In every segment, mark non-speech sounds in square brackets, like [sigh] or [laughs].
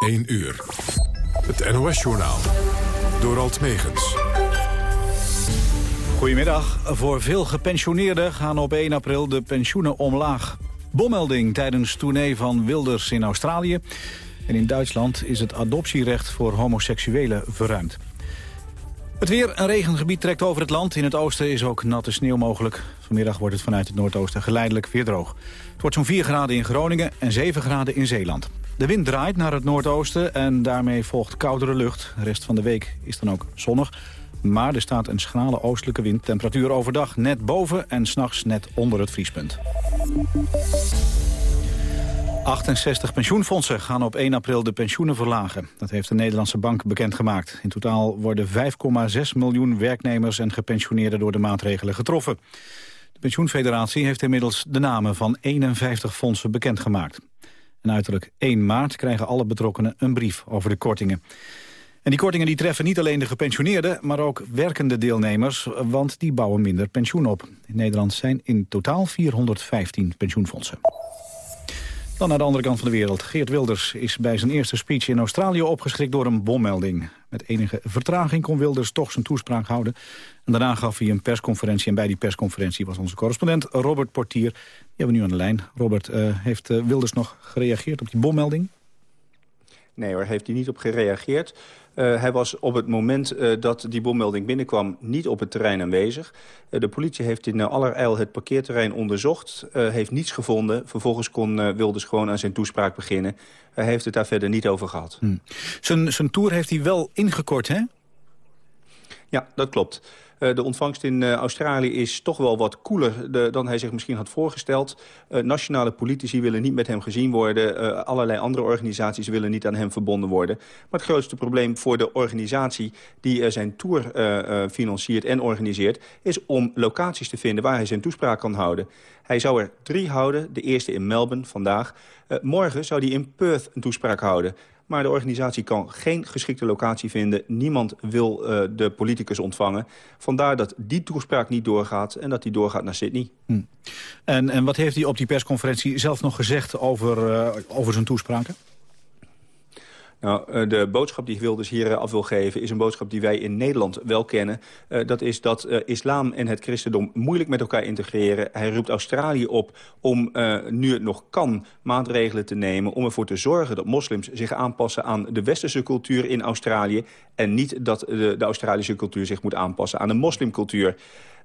1 uur. Het NOS-journaal. Door Alt Megens. Goedemiddag. Voor veel gepensioneerden gaan op 1 april de pensioenen omlaag. Bommelding tijdens tournee van Wilders in Australië. En in Duitsland is het adoptierecht voor homoseksuelen verruimd. Het weer, een regengebied trekt over het land. In het oosten is ook natte sneeuw mogelijk. Vanmiddag wordt het vanuit het noordoosten geleidelijk weer droog. Het wordt zo'n 4 graden in Groningen en 7 graden in Zeeland. De wind draait naar het noordoosten en daarmee volgt koudere lucht. De rest van de week is dan ook zonnig. Maar er staat een schrale oostelijke wind. Temperatuur overdag net boven en s'nachts net onder het vriespunt. 68 pensioenfondsen gaan op 1 april de pensioenen verlagen. Dat heeft de Nederlandse Bank bekendgemaakt. In totaal worden 5,6 miljoen werknemers en gepensioneerden door de maatregelen getroffen. De pensioenfederatie heeft inmiddels de namen van 51 fondsen bekendgemaakt. En uiterlijk 1 maart krijgen alle betrokkenen een brief over de kortingen. En die kortingen die treffen niet alleen de gepensioneerden... maar ook werkende deelnemers, want die bouwen minder pensioen op. In Nederland zijn in totaal 415 pensioenfondsen. Dan naar de andere kant van de wereld. Geert Wilders is bij zijn eerste speech in Australië opgeschrikt door een bommelding. Met enige vertraging kon Wilders toch zijn toespraak houden. En daarna gaf hij een persconferentie. En bij die persconferentie was onze correspondent Robert Portier. Die hebben we nu aan de lijn. Robert, uh, heeft uh, Wilders nog gereageerd op die bommelding? Nee hoor, heeft hij niet op gereageerd. Uh, hij was op het moment uh, dat die bommelding binnenkwam niet op het terrein aanwezig. Uh, de politie heeft in allerijl het parkeerterrein onderzocht, heeft niets gevonden. Vervolgens kon Wilders gewoon aan zijn toespraak beginnen. Hij heeft het daar verder niet over gehad. Hmm. Zijn, zijn tour heeft hij wel ingekort, hè? Ja, dat klopt. Uh, de ontvangst in uh, Australië is toch wel wat koeler dan hij zich misschien had voorgesteld. Uh, nationale politici willen niet met hem gezien worden. allerlei andere organisaties willen niet aan hem verbonden worden. Maar het grootste probleem voor de organisatie die zijn tour financiert en organiseert... is om locaties te vinden waar hij zijn toespraak kan houden. Hij zou er drie houden, de eerste in Melbourne vandaag. morgen zou hij in Perth een toespraak houden. Maar de organisatie kan geen geschikte locatie vinden. Niemand wil uh, de politicus ontvangen. Vandaar dat die toespraak niet doorgaat en dat die doorgaat naar Sydney. Hm. En, en wat heeft hij op die persconferentie zelf nog gezegd over, uh, over zijn toespraken? Nou, eh, de boodschap die Wilders hier af wil geven... is een boodschap die wij in Nederland wel kennen. Uh, dat is dat islam en het christendom moeilijk met elkaar integreren. Hij roept Australië op om, nu het nog kan, maatregelen te nemen... om ervoor te zorgen dat moslims zich aanpassen aan de westerse cultuur in Australië... en niet dat de Australische cultuur zich moet aanpassen aan de moslimcultuur.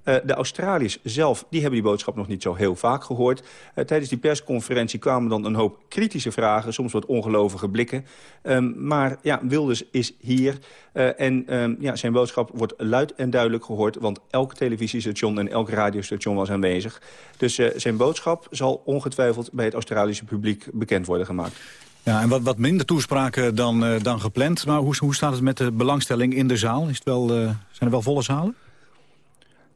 Uh, de Australiërs zelf die hebben die boodschap nog niet zo heel vaak gehoord. Uh, tijdens die persconferentie kwamen dan een hoop kritische vragen... soms wat ongelovige blikken. Um, maar ja, Wilders is hier uh, en um, ja, zijn boodschap wordt luid en duidelijk gehoord... want elk televisiestation en elk radiostation was aanwezig. Dus zijn boodschap zal ongetwijfeld bij het Australische publiek bekend worden gemaakt. Ja, en wat, wat minder toespraken dan, dan gepland. Maar hoe, hoe staat het met de belangstelling in de zaal? Is het wel, zijn er wel volle zalen?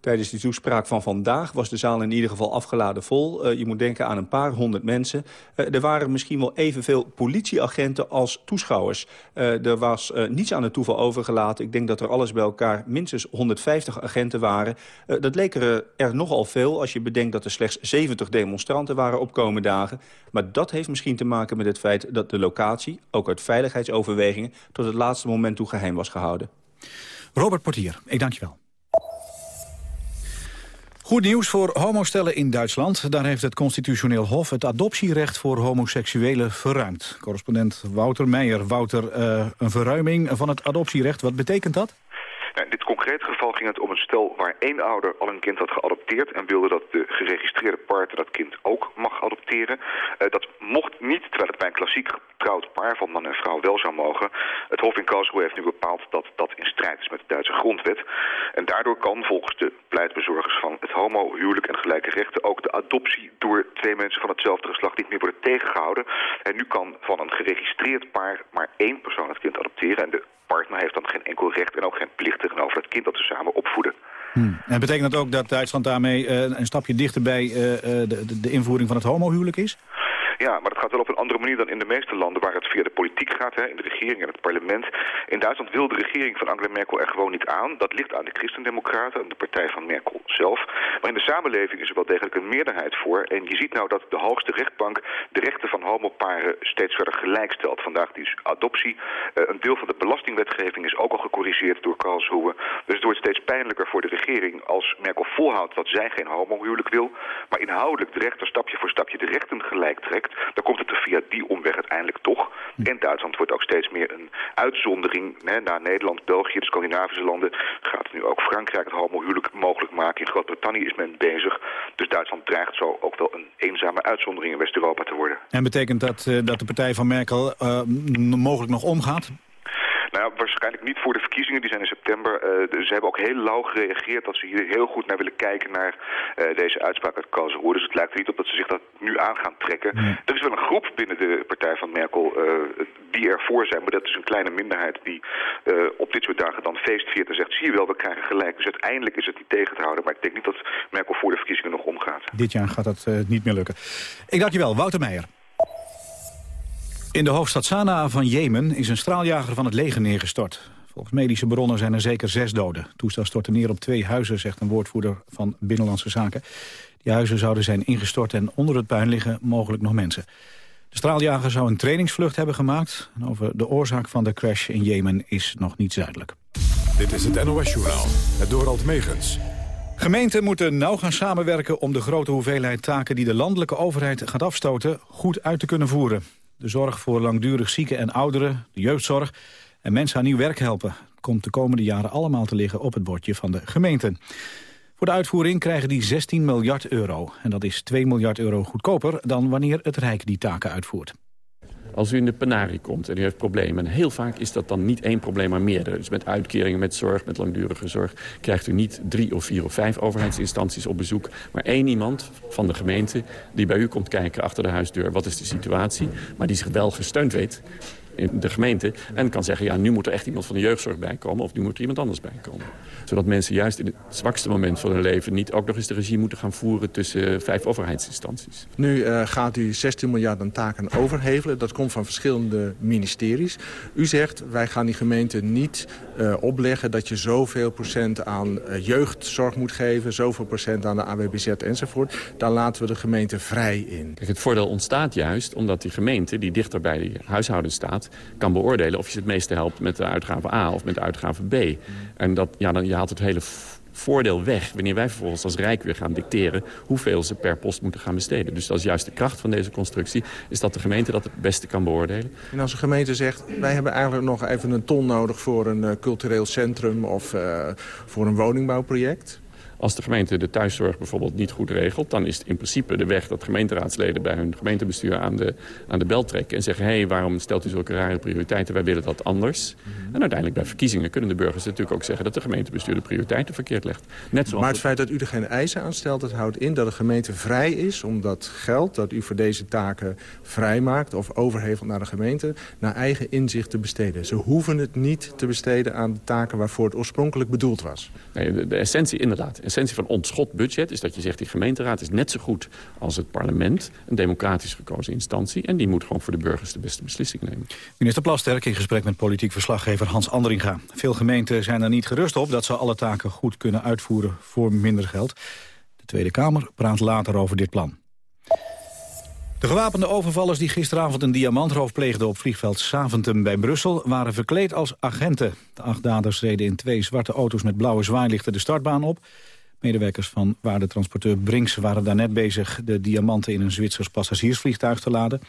Tijdens die toespraak van vandaag was de zaal in ieder geval afgeladen vol. Uh, je moet denken aan een paar honderd mensen. Uh, er waren misschien wel evenveel politieagenten als toeschouwers. Uh, er was niets aan het toeval overgelaten. Ik denk dat er alles bij elkaar minstens 150 agenten waren. dat leek er, er nogal veel als je bedenkt dat er slechts 70 demonstranten waren op komende dagen. Maar dat heeft misschien te maken met het feit dat de locatie, ook uit veiligheidsoverwegingen, tot het laatste moment toe geheim was gehouden. Robert Portier, ik dank je wel. Goed nieuws voor homostellen in Duitsland. Daar heeft het constitutioneel hof het adoptierecht voor homoseksuelen verruimd. Correspondent Wouter Meijer. Wouter, uh, een verruiming van het adoptierecht, wat betekent dat? Nou, in dit concrete geval ging het om een stel waar één ouder al een kind had geadopteerd... en wilde dat de geregistreerde partner dat kind ook mag adopteren. Uh, dat mocht niet, terwijl het bij een klassiek getrouwd paar van man en vrouw wel zou mogen. Het Hof in Karlsruhe heeft nu bepaald dat dat in strijd is met de Duitse grondwet. En daardoor kan volgens de pleitbezorgers van het homohuwelijk en gelijke rechten... ook de adoptie door twee mensen van hetzelfde geslacht niet meer worden tegengehouden. En nu kan van een geregistreerd paar maar één persoon het kind adopteren... en de partner heeft dan geen enkel recht en ook geen plicht tegenover het kind dat ze samen opvoeden. Hmm. En betekent dat ook dat Duitsland daarmee uh, een stapje dichter bij uh, de, de, invoering van het homohuwelijk is? Ja, maar dat gaat wel op een andere manier dan in de meeste landen waar het via de politiek gaat, hè, in de regering en het parlement. In Duitsland wil de regering van Angela Merkel er gewoon niet aan. Dat ligt aan de Christendemocraten, aan de partij van Merkel zelf. Maar in de samenleving is er wel degelijk een meerderheid voor. En je ziet nou dat de hoogste rechtbank de rechten van homoparen steeds verder gelijk stelt. Vandaag die adoptie. Uh, een deel van de belastingwetgeving is ook al gecorrigeerd door Karlsruhe. Dus het wordt steeds pijnlijker voor de regering als Merkel volhoudt dat zij geen homohuwelijk wil. Maar inhoudelijk de rechter stapje voor stapje de rechten gelijk trekt. Dan komt het er via die omweg uiteindelijk toch. En Duitsland wordt ook steeds meer een uitzondering. Hè, na Nederland, België, de Scandinavische landen gaat nu ook Frankrijk het homohuwelijk mogelijk maken. In Groot-Brittannië is men bezig. Dus Duitsland dreigt zo ook wel een eenzame uitzondering in West-Europa te worden. En betekent dat uh, dat de partij van Merkel uh, mogelijk nog omgaat? Nou waarschijnlijk niet voor de verkiezingen, die zijn in september. Uh, ze hebben ook heel lauw gereageerd dat ze hier heel goed naar willen kijken naar uh, deze uitspraak uit Karlsruhe. Dus het lijkt er niet op dat ze zich dat nu aan gaan trekken. Nee. Er is wel een groep binnen de partij van Merkel uh, die ervoor zijn, maar dat is een kleine minderheid die op dit soort dagen dan feestviert en zegt, zie je wel, we krijgen gelijk. Dus uiteindelijk is het niet tegen te houden, maar ik denk niet dat Merkel voor de verkiezingen nog omgaat. Dit jaar gaat dat niet meer lukken. Ik dank je wel, Wouter Meijer. In de hoofdstad Sanaa van Jemen is een straaljager van het leger neergestort. Volgens medische bronnen zijn er zeker zes doden. Het toestel stortte neer op twee huizen, zegt een woordvoerder van Binnenlandse Zaken. Die huizen zouden zijn ingestort en onder het puin liggen mogelijk nog mensen. De straaljager zou een trainingsvlucht hebben gemaakt. En over de oorzaak van de crash in Jemen is nog niet duidelijk. Dit is het NOS-journaal, het Dorald Megens. Gemeenten moeten nauw gaan samenwerken om de grote hoeveelheid taken... die de landelijke overheid gaat afstoten, goed uit te kunnen voeren. De zorg voor langdurig zieken en ouderen, de jeugdzorg en mensen aan nieuw werk helpen. komt de komende jaren allemaal te liggen op het bordje van de gemeenten. Voor de uitvoering krijgen die 16 miljard euro. En dat is 2 miljard euro goedkoper dan wanneer het Rijk die taken uitvoert. Als u in de penarie komt en u heeft problemen... en heel vaak is dat dan niet één probleem, maar meerdere. Dus met uitkeringen, met zorg, met langdurige zorg... krijgt u niet drie of vier of vijf overheidsinstanties op bezoek... maar één iemand van de gemeente die bij u komt kijken achter de huisdeur... wat is de situatie, maar die zich wel gesteund weet in de gemeente. En kan zeggen, ja, nu moet er echt iemand van de jeugdzorg bij komen... of nu moet er iemand anders bij komen. Zodat mensen juist in het zwakste moment van hun leven... niet ook nog eens de regie moeten gaan voeren tussen vijf overheidsinstanties. Nu uh, gaat u 16 miljard aan taken overhevelen. Dat komt van verschillende ministeries. U zegt, wij gaan die gemeente niet uh, opleggen... dat je zoveel procent aan uh, jeugdzorg moet geven... zoveel procent aan de AWBZ enzovoort. Daar laten we de gemeente vrij in. Kijk, het voordeel ontstaat juist omdat die gemeente... die dichter bij de huishouden staat kan beoordelen of je het meeste helpt met de uitgave A of met de uitgave B. En dat, ja, dan, je haalt het hele voordeel weg wanneer wij vervolgens als Rijk weer gaan dicteren hoeveel ze per post moeten gaan besteden. Dus dat is juist de kracht van deze constructie, is dat de gemeente dat het beste kan beoordelen. En als een gemeente zegt, wij hebben eigenlijk nog even een ton nodig voor een uh, cultureel centrum of uh, voor een woningbouwproject... Als de gemeente de thuiszorg bijvoorbeeld niet goed regelt... dan is het in principe de weg dat gemeenteraadsleden bij hun gemeentebestuur aan de, aan de bel trekken... en zeggen, hé, hey, waarom stelt u zulke rare prioriteiten? Wij willen dat anders. Mhm. En uiteindelijk bij verkiezingen kunnen de burgers natuurlijk ook zeggen... dat de gemeentebestuur de prioriteiten verkeerd legt. Net zoals maar het feit dat u er geen eisen aan stelt... dat houdt in dat de gemeente vrij is om dat geld dat u voor deze taken vrijmaakt... of overhevelt naar de gemeente, naar eigen inzicht te besteden. Ze hoeven het niet te besteden aan de taken waarvoor het oorspronkelijk bedoeld was. Nee, de, de essentie inderdaad essentie van ontschot budget is dat je zegt... die gemeenteraad is net zo goed als het parlement. Een democratisch gekozen instantie. En die moet gewoon voor de burgers de beste beslissing nemen. Minister Plasterk in gesprek met politiek verslaggever Hans Andringa. Veel gemeenten zijn er niet gerust op dat ze alle taken goed kunnen uitvoeren voor minder geld. De Tweede Kamer praat later over dit plan. De gewapende overvallers die gisteravond een diamantroof pleegden op vliegveld Saventem bij Brussel waren verkleed als agenten. De acht daders reden in twee zwarte auto's met blauwe zwaailichten de startbaan op. Medewerkers van waardetransporteur Brinks waren daarnet bezig... de diamanten in een Zwitsers passagiersvliegtuig te laden.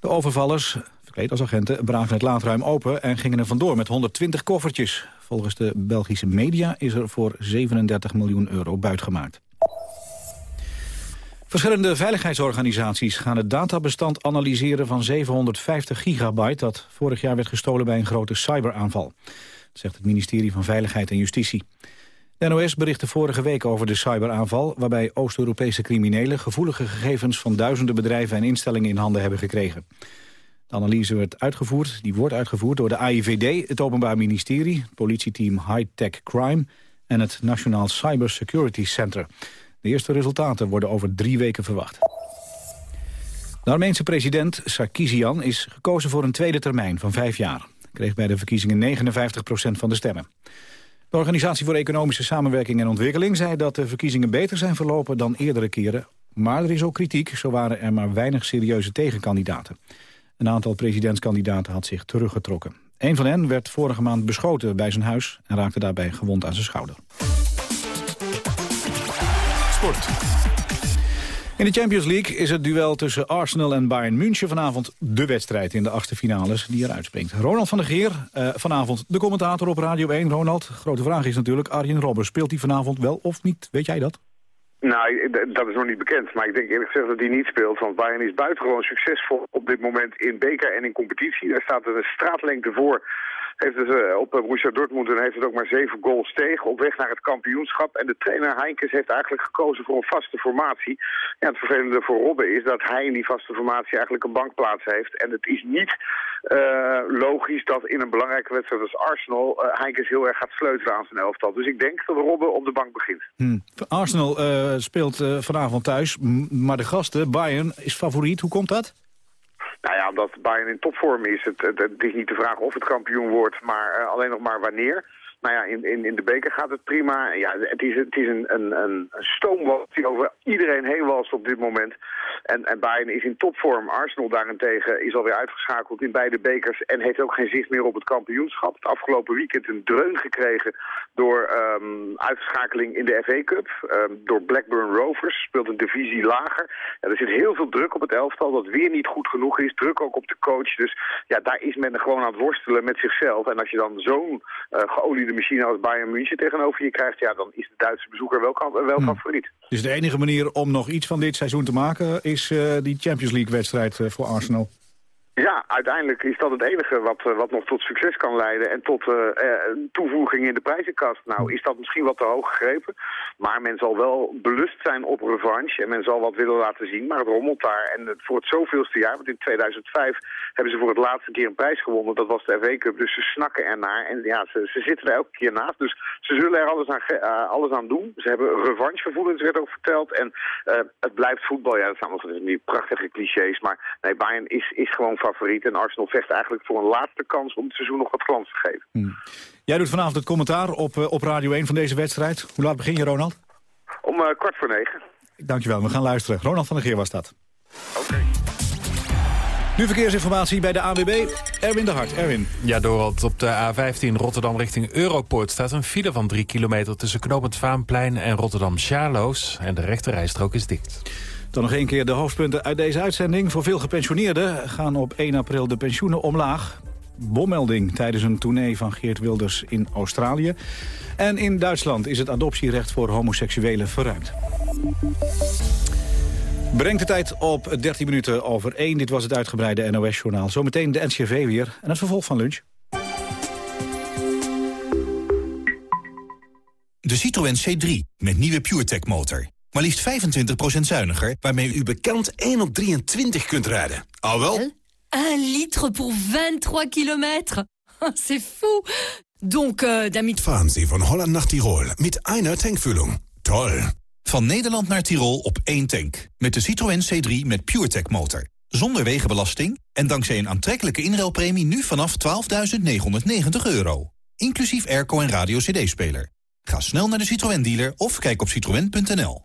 De overvallers, verkleed als agenten, braken het laadruim open... en gingen er vandoor met 120 koffertjes. Volgens de Belgische media is er voor 37 miljoen euro buitgemaakt. Verschillende veiligheidsorganisaties gaan het databestand analyseren van 750 gigabyte... dat vorig jaar werd gestolen bij een grote cyberaanval. Dat zegt het ministerie van Veiligheid en Justitie. NOS berichtte vorige week over de cyberaanval... waarbij Oost-Europese criminelen gevoelige gegevens... van duizenden bedrijven en instellingen in handen hebben gekregen. De analyse werd uitgevoerd, die wordt uitgevoerd door de AIVD... het Openbaar Ministerie, het politieteam High Tech Crime... en het Nationaal Cyber Security Center. De eerste resultaten worden over drie weken verwacht. De Armeense president Sarkisian is gekozen voor een tweede termijn van vijf jaar. Hij kreeg bij de verkiezingen 59% van de stemmen. De Organisatie voor Economische Samenwerking en Ontwikkeling zei dat de verkiezingen beter zijn verlopen dan eerdere keren. Maar er is ook kritiek, zo waren er maar weinig serieuze tegenkandidaten. Een aantal presidentskandidaten had zich teruggetrokken. Een van hen werd vorige maand beschoten bij zijn huis en raakte daarbij gewond aan zijn schouder. In de Champions League is het duel tussen Arsenal en Bayern München vanavond de wedstrijd in de achtste finales die eruit springt. Ronald van der Geer, uh, vanavond de commentator op Radio 1. Ronald, grote vraag is natuurlijk, Arjen Robben, speelt hij vanavond wel of niet? Weet jij dat? Nou, dat is nog niet bekend. Maar ik denk eerlijk gezegd dat hij niet speelt. Want Bayern is buitengewoon succesvol op dit moment in beker en in competitie. Daar staat een straatlengte voor heeft het uh, op Borussia Dortmund en heeft het ook maar zeven goals tegen op weg naar het kampioenschap. En de trainer Heinkes heeft eigenlijk gekozen voor een vaste formatie. Ja, het vervelende voor Robben is dat hij in die vaste formatie eigenlijk een bankplaats heeft. En het is niet uh, logisch dat in een belangrijke wedstrijd als Arsenal uh, Heinkes heel erg gaat sleutelen aan zijn elftal. Dus ik denk dat Robben op de bank begint. Hmm. Arsenal speelt vanavond thuis, maar de gasten, Bayern, is favoriet. Hoe komt dat? Nou ja, omdat Bayern in topvorm is. Het, het, het, is niet de vraag of het kampioen wordt, maar uh, alleen nog maar wanneer. Nou ja, in, in, in de beker gaat het prima. Ja, het is, het is een, een, een stoomwals die over iedereen heen walst op dit moment. En, en Bayern is in topvorm. Arsenal daarentegen is alweer uitgeschakeld in beide bekers... en heeft ook geen zicht meer op het kampioenschap. Het afgelopen weekend een dreun gekregen door um, uitschakeling in de FA Cup. Um, door Blackburn Rovers, speelt een divisie lager. Er zit heel veel druk op het elftal, dat weer niet goed genoeg is. Druk ook op de coach. Dus ja, daar is men gewoon aan het worstelen met zichzelf. En als je dan zo'n uh, geoliede machine als Bayern München tegenover je krijgt... ja, dan is de Duitse bezoeker wel, wel hmm. favoriet. Dus de enige manier om nog iets van dit seizoen te maken... is uh, die Champions League-wedstrijd uh, voor Arsenal? Ja, uiteindelijk is dat het enige wat, eh, wat nog tot succes kan leiden en tot uh, toevoeging in de prijzenkast. Nou, is dat misschien wat te hoog gegrepen, maar men zal wel belust zijn op revanche en men zal wat willen laten zien, maar het rommelt daar. En het, voor het zoveelste jaar, want in 2005 hebben ze voor het laatste keer een prijs gewonnen, dat was de FA Cup, dus ze snakken ernaar en ja, ze, ze zitten er elke keer naast. Dus ze zullen er alles aan, uh, alles aan doen. Ze hebben revanchegevoelens, werd ook verteld, en het blijft voetbal. Ja, dat zijn allemaal die prachtige clichés, maar nee, Bayern is, is gewoon favoriet. En Arsenal vecht eigenlijk voor een laatste kans om het seizoen nog wat glans te geven. Hmm. Jij doet vanavond het commentaar op, uh, op Radio 1 van deze wedstrijd. Hoe laat begin je, Ronald? Om uh, kwart voor negen. Dankjewel, we gaan luisteren. Ronald van der Geer was dat. Oké. Nu verkeersinformatie bij de AWB. Erwin de Hart. Erwin. Ja, Dorald. Op de A15 Rotterdam richting Europoort staat een file van 3 kilometer... tussen Knopend Vaanplein en Rotterdam-Charloes. En de rechterrijstrook is dicht. Dan nog één keer de hoofdpunten uit deze uitzending. Voor veel gepensioneerden gaan op 1 april de pensioenen omlaag. Bommelding tijdens een tournee van Geert Wilders in Australië. En in Duitsland is het adoptierecht voor homoseksuelen verruimd. Brengt de tijd op 13 minuten over 1. Dit was het uitgebreide NOS-journaal. Zometeen de NCV weer en het vervolg van lunch. De Citroën C3 met nieuwe PureTech motor. Maar liefst 25% zuiniger, waarmee u bekend 1 op 23 kunt rijden. Al wel? 1 liter voor 23 kilometer. [laughs] C'est fou. Donc, uh, damit... Fahren Sie van Holland naar Tirol met einer tankvulling. Toll. Van Nederland naar Tirol op één tank. Met de Citroën C3 met PureTech motor. Zonder wegenbelasting en dankzij een aantrekkelijke inruilpremie nu vanaf 12.990 euro. Inclusief airco en radio cd-speler. Ga snel naar de Citroën dealer of kijk op citroën.nl.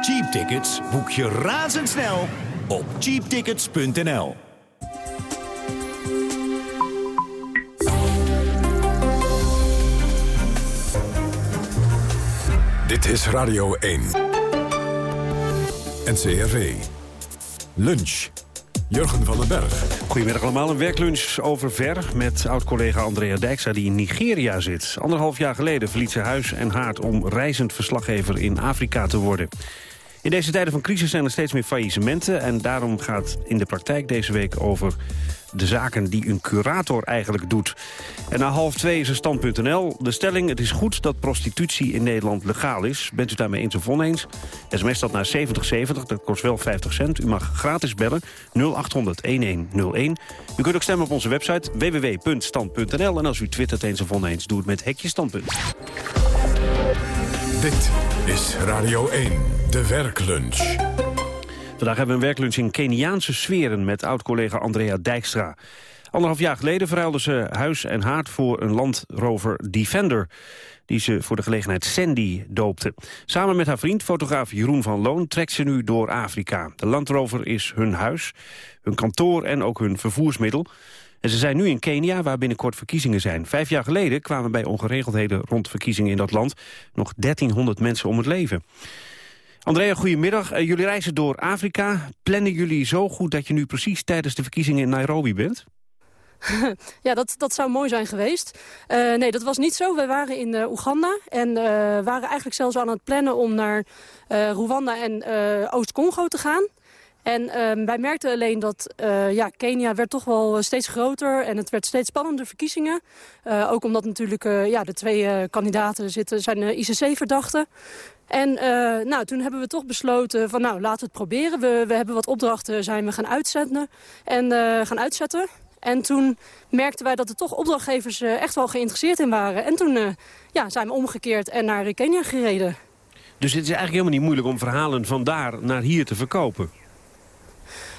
Cheap tickets boek je razendsnel op cheaptickets.nl. Dit is Radio 1. NCRV. Lunch. Jurgen van den Berg. Goedemiddag allemaal. Een werklunch over ver met oud-collega Andrea Dijkstra die in Nigeria zit. Anderhalf jaar geleden verliet ze huis en haard om reizend verslaggever in Afrika te worden. In deze tijden van crisis zijn er steeds meer faillissementen... en daarom gaat in de praktijk deze week over de zaken die een curator eigenlijk doet. En na half twee is er stand.nl. De stelling, het is goed dat prostitutie in Nederland legaal is. Bent u daarmee eens of oneens? SMS dat naar 7070, dat kost wel 50 cent. U mag gratis bellen 0800-1101. U kunt ook stemmen op onze website www.stand.nl. En als u twittert eens of oneens, doe het met Hekje Standpunt. Dit is Radio 1, de werklunch. Vandaag hebben we een werklunch in Keniaanse sferen... met oud-collega Andrea Dijkstra. Anderhalf jaar geleden verruilden ze huis en haard voor een landrover Defender... die ze voor de gelegenheid Sandy doopte. Samen met haar vriend, fotograaf Jeroen van Loon, trekt ze nu door Afrika. De landrover is hun huis, hun kantoor en ook hun vervoersmiddel... En ze zijn nu in Kenia, waar binnenkort verkiezingen zijn. Vijf jaar geleden kwamen bij ongeregeldheden rond verkiezingen in dat land... nog 1300 mensen om het leven. Andrea, goedemiddag. Uh, jullie reizen door Afrika. Plannen jullie zo goed dat je nu precies tijdens de verkiezingen in Nairobi bent? [laughs] ja, dat, dat zou mooi zijn geweest. Uh, nee, dat was niet zo. We waren in uh, Oeganda en waren eigenlijk zelfs aan het plannen om naar Rwanda en Oost-Congo te gaan. En ehm, wij merkten alleen dat ja, Kenia werd toch wel steeds groter en het werd steeds spannender verkiezingen. ook omdat natuurlijk ja, de twee kandidaten zitten, zijn ICC-verdachten. En nou, toen hebben we toch besloten van nou, laten we het proberen. We, we hebben wat opdrachten zijn we gaan uitzetten en gaan uitzetten. En toen merkten wij dat er toch opdrachtgevers echt wel geïnteresseerd in waren. En toen ja, zijn we omgekeerd en naar Kenia gereden. Dus het is eigenlijk helemaal niet moeilijk om verhalen van daar naar hier te verkopen?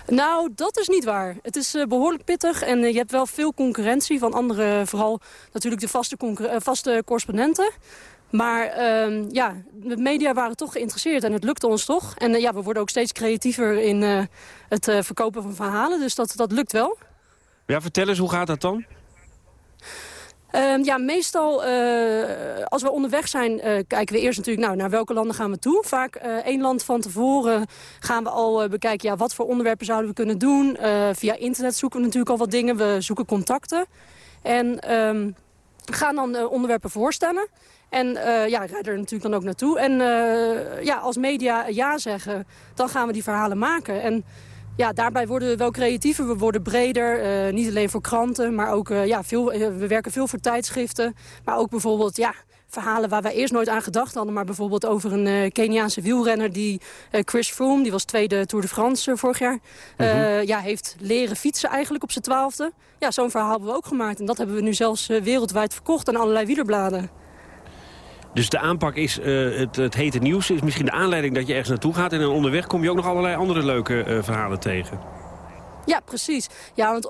Nou, dat is niet waar. Het is uh, behoorlijk pittig en uh, je hebt wel veel concurrentie van andere, vooral natuurlijk de vaste, uh, vaste correspondenten. Maar uh, ja, de media waren toch geïnteresseerd en het lukte ons toch. En ja, we worden ook steeds creatiever in het verkopen van verhalen, dus dat, dat lukt wel. Ja, vertel eens, hoe gaat dat dan? Uh, ja, meestal uh, als we onderweg zijn uh, kijken we eerst natuurlijk nou, naar welke landen gaan we toe. Vaak één land van tevoren gaan we al bekijken ja, wat voor onderwerpen zouden we kunnen doen. via internet zoeken we natuurlijk al wat dingen. We zoeken contacten. En um, gaan dan onderwerpen voorstellen. En ja, rijden er natuurlijk dan ook naartoe. En ja, als media ja zeggen, dan gaan we die verhalen maken. En ja, daarbij worden we wel creatiever. We worden breder. Uh, niet alleen voor kranten, maar ook uh, ja, veel, uh, we werken veel voor tijdschriften. Maar ook bijvoorbeeld ja, verhalen waar wij eerst nooit aan gedacht hadden. Maar bijvoorbeeld over een Keniaanse wielrenner, die Chris Froome. Die was tweede Tour de France vorig jaar. -huh. ja, heeft leren fietsen eigenlijk op zijn twaalfde. Ja, zo'n verhaal hebben we ook gemaakt. En dat hebben we nu zelfs wereldwijd verkocht aan allerlei wielerbladen. Dus de aanpak is uh, het, het hete nieuws. Is misschien de aanleiding dat je ergens naartoe gaat. En dan onderweg kom je ook nog allerlei andere leuke uh, verhalen tegen. Ja, precies. Ja, want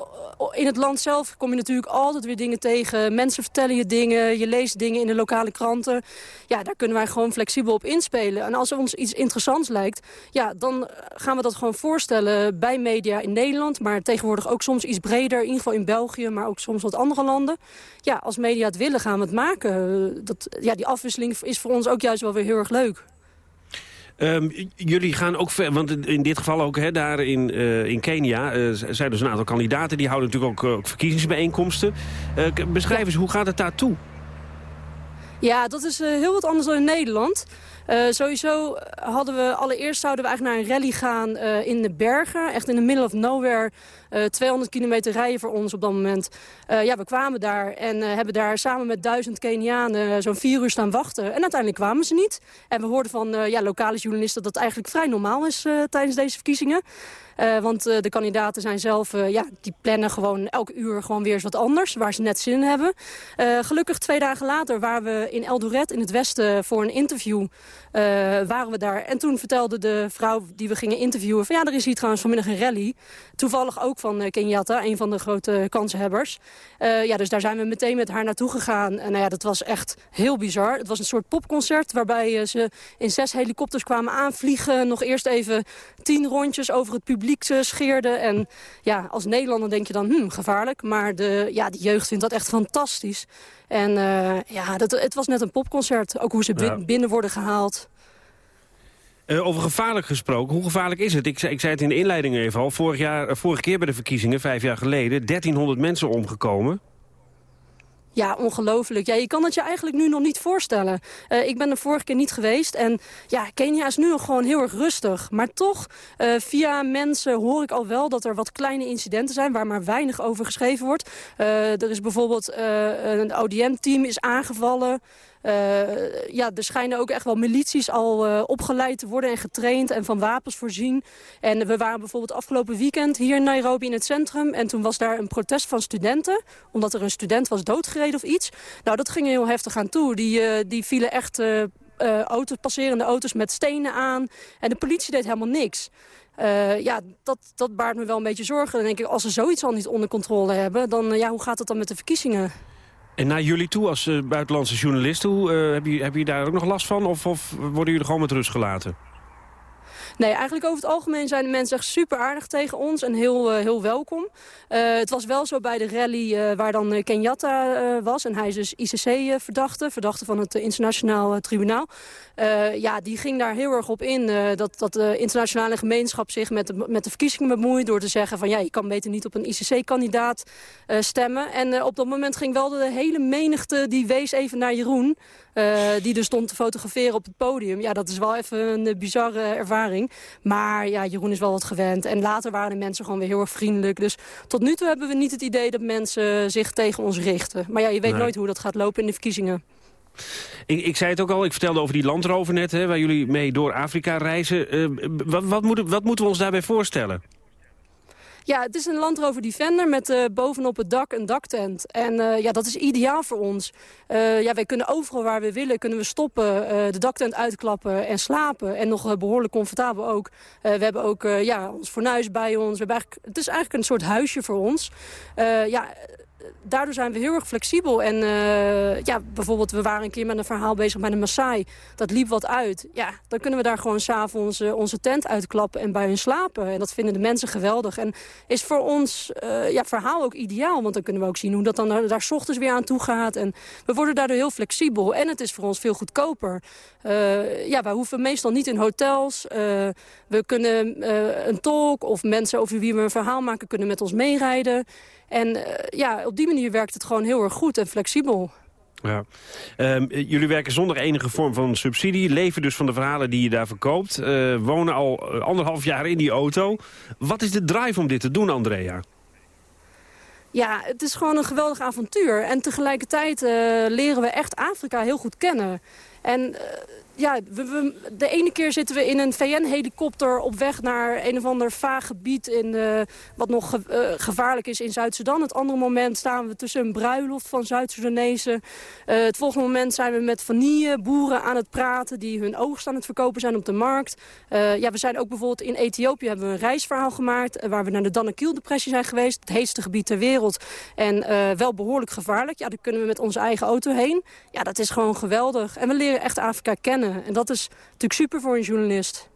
in het land zelf kom je natuurlijk altijd weer dingen tegen. Mensen vertellen je dingen, je leest dingen in de lokale kranten. Ja, daar kunnen wij gewoon flexibel op inspelen. En als er ons iets interessants lijkt, ja, dan gaan we dat gewoon voorstellen bij media in Nederland. Maar tegenwoordig ook soms iets breder, in ieder geval in België, maar ook soms wat andere landen. Ja, als media het willen, gaan we het maken. Dat, ja, die afwisseling is voor ons ook juist wel weer heel erg leuk. Um, jullie gaan ook ver, want in dit geval ook hè, daar in, uh, in Kenia uh, zijn dus een aantal kandidaten. Die houden natuurlijk ook, ook verkiezingsbijeenkomsten. beschrijf eens, hoe gaat het daar toe? Ja, dat is heel wat anders dan in Nederland. Uh, sowieso hadden we allereerst zouden we eigenlijk naar een rally gaan uh, in de bergen. Echt in the middle of nowhere. Uh, 200 kilometer rijden voor ons op dat moment. ja, we kwamen daar en hebben daar samen met duizend Kenianen zo'n vier uur staan wachten. En uiteindelijk kwamen ze niet. En we hoorden van ja, lokale journalisten dat dat eigenlijk vrij normaal is tijdens deze verkiezingen. Want de kandidaten zijn zelf, ja, die plannen gewoon elk uur gewoon weer eens wat anders, waar ze net zin in hebben. gelukkig twee dagen later waren we in Eldoret in het westen voor een interview. waren we daar. En toen vertelde de vrouw die we gingen interviewen van ja, er is hier trouwens vanmiddag een rally. Toevallig ook van Kenyatta, een van de grote kansenhebbers. ja, dus daar zijn we meteen met haar naartoe gegaan. En nou ja, dat was echt heel bizar. Het was een soort popconcert waarbij ze in zes helikopters kwamen aanvliegen. Nog eerst even tien rondjes over het publiek publiek scheerde. En ja, als Nederlander denk je dan, hm, gevaarlijk. Maar de, ja, de jeugd vindt dat echt fantastisch. En uh, ja, dat, het was net een popconcert. Ook hoe ze ja. binnen worden gehaald. Uh, over gevaarlijk gesproken, hoe gevaarlijk is het? Ik, ik zei het in de inleiding even al. Vorig jaar, vorige keer bij de verkiezingen, vijf jaar geleden... 1300 mensen omgekomen. Ja, ongelooflijk. Ja, je kan het je eigenlijk nu nog niet voorstellen. Uh, ik ben er vorige keer niet geweest. En ja, Kenia is nu gewoon heel erg rustig. Maar toch, via mensen hoor ik al wel dat er wat kleine incidenten zijn... waar maar weinig over geschreven wordt. Er is bijvoorbeeld een ODM-team is aangevallen... Uh, ja, er schijnen ook echt wel milities al uh, opgeleid te worden en getraind en van wapens voorzien. En we waren bijvoorbeeld afgelopen weekend hier in Nairobi in het centrum. En toen was daar een protest van studenten, omdat er een student was doodgereden of iets. Nou, dat ging heel heftig aan toe. Die, uh, die vielen echt auto's, passerende auto's met stenen aan. En de politie deed helemaal niks. Uh, ja, dat, dat baart me wel een beetje zorgen. Dan denk ik, als ze zoiets al niet onder controle hebben... dan uh, ja, hoe gaat het dan met de verkiezingen? En naar jullie toe als uh, buitenlandse journalist, hoe, uh, heb, je, heb je daar ook nog last van? Of, of worden jullie gewoon met rust gelaten? Nee, eigenlijk over het algemeen zijn de mensen echt super aardig tegen ons en heel, uh, heel welkom. Het was wel zo bij de rally waar dan Kenyatta was. En hij is dus ICC-verdachte, verdachte van het internationaal tribunaal. Ja, die ging daar heel erg op in dat, dat de internationale gemeenschap zich met de, met de verkiezingen bemoeit... door te zeggen van ja, je kan beter niet op een ICC-kandidaat stemmen. En op dat moment ging wel de hele menigte, die wees even naar Jeroen... Uh, die dus stond te fotograferen op het podium. Ja, dat is wel even een bizarre ervaring. Maar ja, Jeroen is wel wat gewend. En later waren de mensen gewoon weer heel erg vriendelijk. Dus tot nu toe hebben we niet het idee dat mensen zich tegen ons richten. Maar ja, je weet nee. nooit hoe dat gaat lopen in de verkiezingen. Ik, ik, zei het ook al, ik vertelde over die landrover net... Hè, waar jullie mee door Afrika reizen. Uh, wat, wat, moet, wat moeten we ons daarbij voorstellen? Ja, het is een Land Rover Defender met uh, bovenop het dak een daktent. En uh, ja, dat is ideaal voor ons. Ja, wij kunnen overal waar we willen, kunnen we stoppen, de daktent uitklappen en slapen. En nog behoorlijk comfortabel ook. we hebben ook ja, ons fornuis bij ons. We het is eigenlijk een soort huisje voor ons. ja, daardoor zijn we heel erg flexibel. En uh, ja, bijvoorbeeld, we waren een keer met een verhaal bezig bij de Maasai. Dat liep wat uit. Ja, dan kunnen we daar gewoon s'avonds uh, onze tent uitklappen en bij hun slapen. En dat vinden de mensen geweldig. En is voor ons uh, ja, verhaal ook ideaal. Want dan kunnen we ook zien hoe dat dan daar, s ochtends weer aan toe gaat. En we worden daardoor heel flexibel. En het is voor ons veel goedkoper. ja, wij hoeven meestal niet in hotels. we kunnen een tolk of mensen over wie we een verhaal maken... kunnen met ons meerijden. En uh, ja, op die manier werkt het gewoon heel erg goed en flexibel. Ja. Um, jullie werken zonder enige vorm van subsidie, leven dus van de verhalen die je daar verkoopt. Uh, wonen al anderhalf jaar in die auto. Wat is de drive om dit te doen, Andrea? Ja, het is gewoon een geweldig avontuur. En tegelijkertijd uh, leren we echt Afrika heel goed kennen. En ja, we, de ene keer zitten we in een VN-helikopter op weg naar een of ander vaag gebied... In, wat nog ge, uh, gevaarlijk is in Zuid-Soedan. Het andere moment staan we tussen een bruiloft van Zuid-Soedanezen. Uh, het volgende moment zijn we met vanilleboeren aan het praten... die hun oogst aan het verkopen zijn op de markt. ja, we zijn ook bijvoorbeeld in Ethiopië hebben we een reisverhaal gemaakt... waar we naar de Danakil-depressie zijn geweest. Het heetste gebied ter wereld. En wel behoorlijk gevaarlijk. Ja, daar kunnen we met onze eigen auto heen. Ja, dat is gewoon geweldig. En we leren echt Afrika kennen. En dat is natuurlijk super voor een journalist.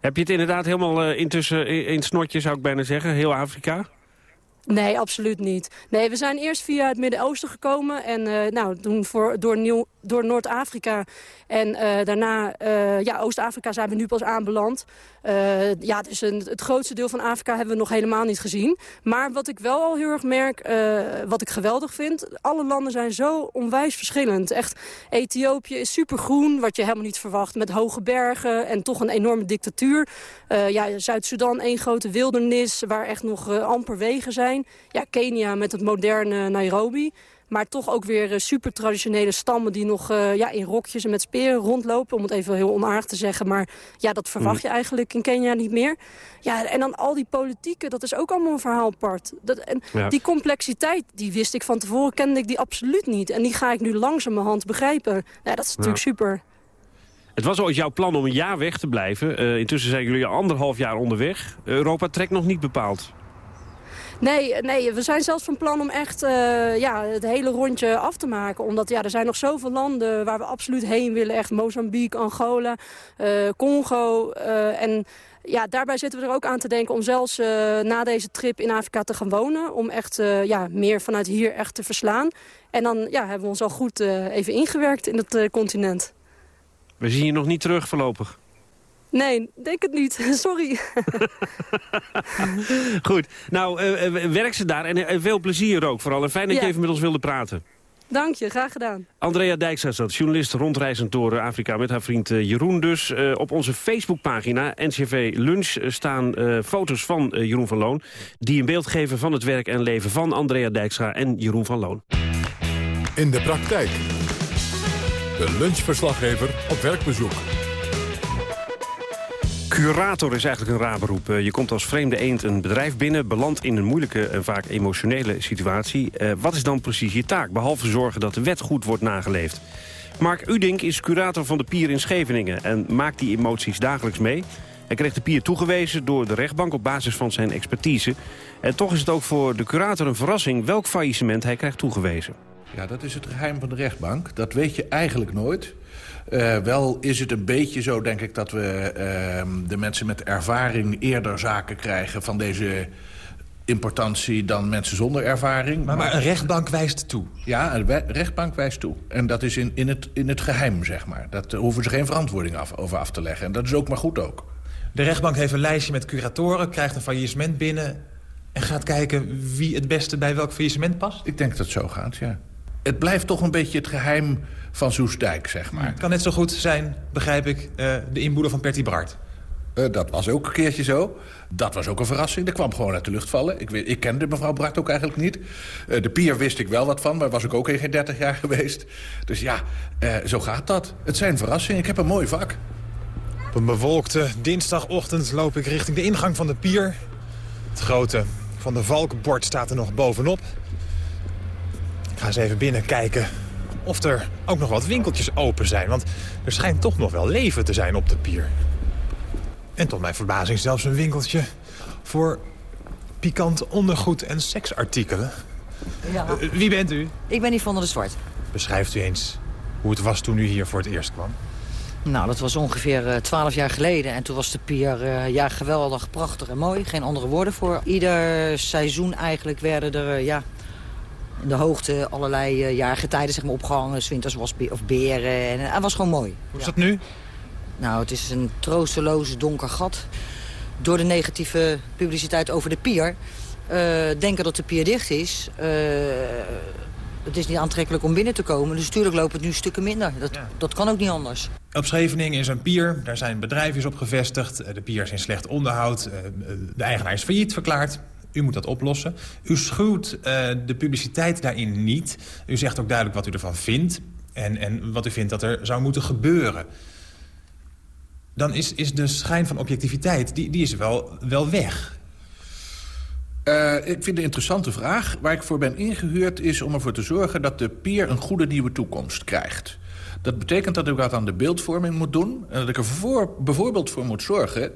Heb je het inderdaad helemaal uh, intussen in het snotje, zou ik bijna zeggen, heel Afrika? Nee, absoluut niet. Nee, we zijn eerst via het Midden-Oosten gekomen. En uh, nou, toen voor, door, door Noord-Afrika en uh, daarna uh, ja, Oost-Afrika zijn we nu pas aanbeland. ja, een, het grootste deel van Afrika hebben we nog helemaal niet gezien. Maar wat ik wel al heel erg merk, wat ik geweldig vind... alle landen zijn zo onwijs verschillend. Echt, Ethiopië is supergroen, wat je helemaal niet verwacht... met hoge bergen en toch een enorme dictatuur. ja, Zuid-Soedan, één grote wildernis, waar echt nog amper wegen zijn. Ja, Kenia met het moderne Nairobi. Maar toch ook weer uh, super traditionele stammen die nog uh, ja, in rokjes en met speren rondlopen. Om het even heel onaardig te zeggen. Maar ja, dat verwacht je eigenlijk in Kenia niet meer. Ja, en dan al die politieken, dat is ook allemaal een verhaal apart. Dat, en ja. die complexiteit, die wist ik van tevoren, kende ik die absoluut niet. En die ga ik nu langzamerhand begrijpen. Ja, dat is natuurlijk ja. super. Het was ooit jouw plan om een jaar weg te blijven. Uh, intussen zijn jullie anderhalf jaar onderweg. Europa trekt nog niet bepaald. Nee, nee, we zijn zelfs van plan om echt uh, ja, het hele rondje af te maken. Omdat ja, er zijn nog zoveel landen waar we absoluut heen willen. Echt Mozambique, Angola, uh, Congo. Uh, en ja, daarbij zitten we er ook aan te denken om zelfs na deze trip in Afrika te gaan wonen. Om echt ja, meer vanuit hier echt te verslaan. En dan ja, hebben we ons al goed even ingewerkt in het continent. We zien je nog niet terug voorlopig. Nee, denk het niet. [laughs] Sorry. [laughs] Goed. Nou, uh, werk ze daar en uh, veel plezier ook vooral. En fijn dat ja. je even met ons wilde praten. Dank je, graag gedaan. Andrea Dijkstra is dat, journalist rondreizend door Afrika met haar vriend eh, Jeroen. Dus eh, op onze Facebookpagina, NCV Lunch, eh, staan eh, foto's van eh, Jeroen van Loon... die een beeld geven van het werk en leven van Andrea Dijkstra en Jeroen van Loon. In de praktijk. De lunchverslaggever op werkbezoek. Curator is eigenlijk een raar beroep. Eh, Je komt als vreemde eend een bedrijf binnen... belandt in een moeilijke en vaak emotionele situatie. Eh, wat is dan precies je taak? Behalve zorgen dat de wet goed wordt nageleefd. Mark Udink is curator van de Pier in Scheveningen... en maakt die emoties dagelijks mee. Hij kreeg de Pier toegewezen door de rechtbank op basis van zijn expertise. En toch is het ook voor de curator een verrassing... welk faillissement hij krijgt toegewezen. Ja, dat is het geheim van de rechtbank. Dat weet je eigenlijk nooit. Uh, wel is het een beetje zo, denk ik, dat we uh, de mensen met ervaring... eerder zaken krijgen van deze importantie dan mensen zonder ervaring. Maar, maar een rechtbank wijst toe? Ja, een rechtbank wijst toe. En dat is in, in, het, in het geheim, zeg maar. Daar hoeven ze geen verantwoording af, over af te leggen. En dat is ook maar goed ook. De rechtbank heeft een lijstje met curatoren, krijgt een faillissement binnen... en gaat kijken wie het beste bij welk faillissement past? Ik denk dat het zo gaat, ja. Het blijft toch een beetje het geheim van Soestdijk, zeg maar. Het kan net zo goed zijn, begrijp ik, uh, de inboedel van Perty Bart. Uh, dat was ook een keertje zo. Dat was ook een verrassing. Dat kwam gewoon uit de lucht vallen. Ik, weet, ik kende mevrouw Bart ook eigenlijk niet. Uh, de pier wist ik wel wat van, maar was ik ook geen 30 jaar [laughs] geweest. Dus ja, zo gaat dat. Het zijn verrassingen. Ik heb een mooi vak. Op een bewolkte dinsdagochtend loop ik richting de ingang van de pier. Het grote Van de Valkenbord staat er nog bovenop. Ga eens even binnen kijken of er ook nog wat winkeltjes open zijn. Want er schijnt toch nog wel leven te zijn op de pier. En tot mijn verbazing zelfs een winkeltje voor pikant ondergoed en seksartikelen. Ja. Uh, wie bent u? Ik ben Yvonne de Zwart. Beschrijft u eens hoe het was toen u hier voor het eerst kwam. Nou, dat was ongeveer twaalf uh, jaar geleden. En toen was de pier uh, ja, geweldig, prachtig en mooi. Geen andere woorden voor. Ieder seizoen eigenlijk werden er ja, in de hoogte allerlei uh, jaargetijden zeg maar, opgehangen. Winters was be of beren. En het was gewoon mooi. Hoe is dat nu? Nou, het is een troosteloos donker gat. Door de negatieve publiciteit over de pier. Uh, denken dat de pier dicht is. Uh, het is niet aantrekkelijk om binnen te komen. Dus natuurlijk loopt het nu stukken minder. Dat, ja. dat kan ook niet anders. Op Scheveningen is een pier. Daar zijn bedrijfjes op gevestigd. De pier is in slecht onderhoud. De eigenaar is failliet verklaard. U moet dat oplossen. U schuwt uh, de publiciteit daarin niet. U zegt ook duidelijk wat u ervan vindt. En, en wat u vindt dat er zou moeten gebeuren. Dan is, is de schijn van objectiviteit, die, die is wel, wel weg. Uh, ik vind een interessante vraag. Waar ik voor ben ingehuurd is om ervoor te zorgen... dat de pier een goede nieuwe toekomst krijgt. Dat betekent dat ik wat aan de beeldvorming moet doen. En dat ik er voor, bijvoorbeeld voor moet zorgen...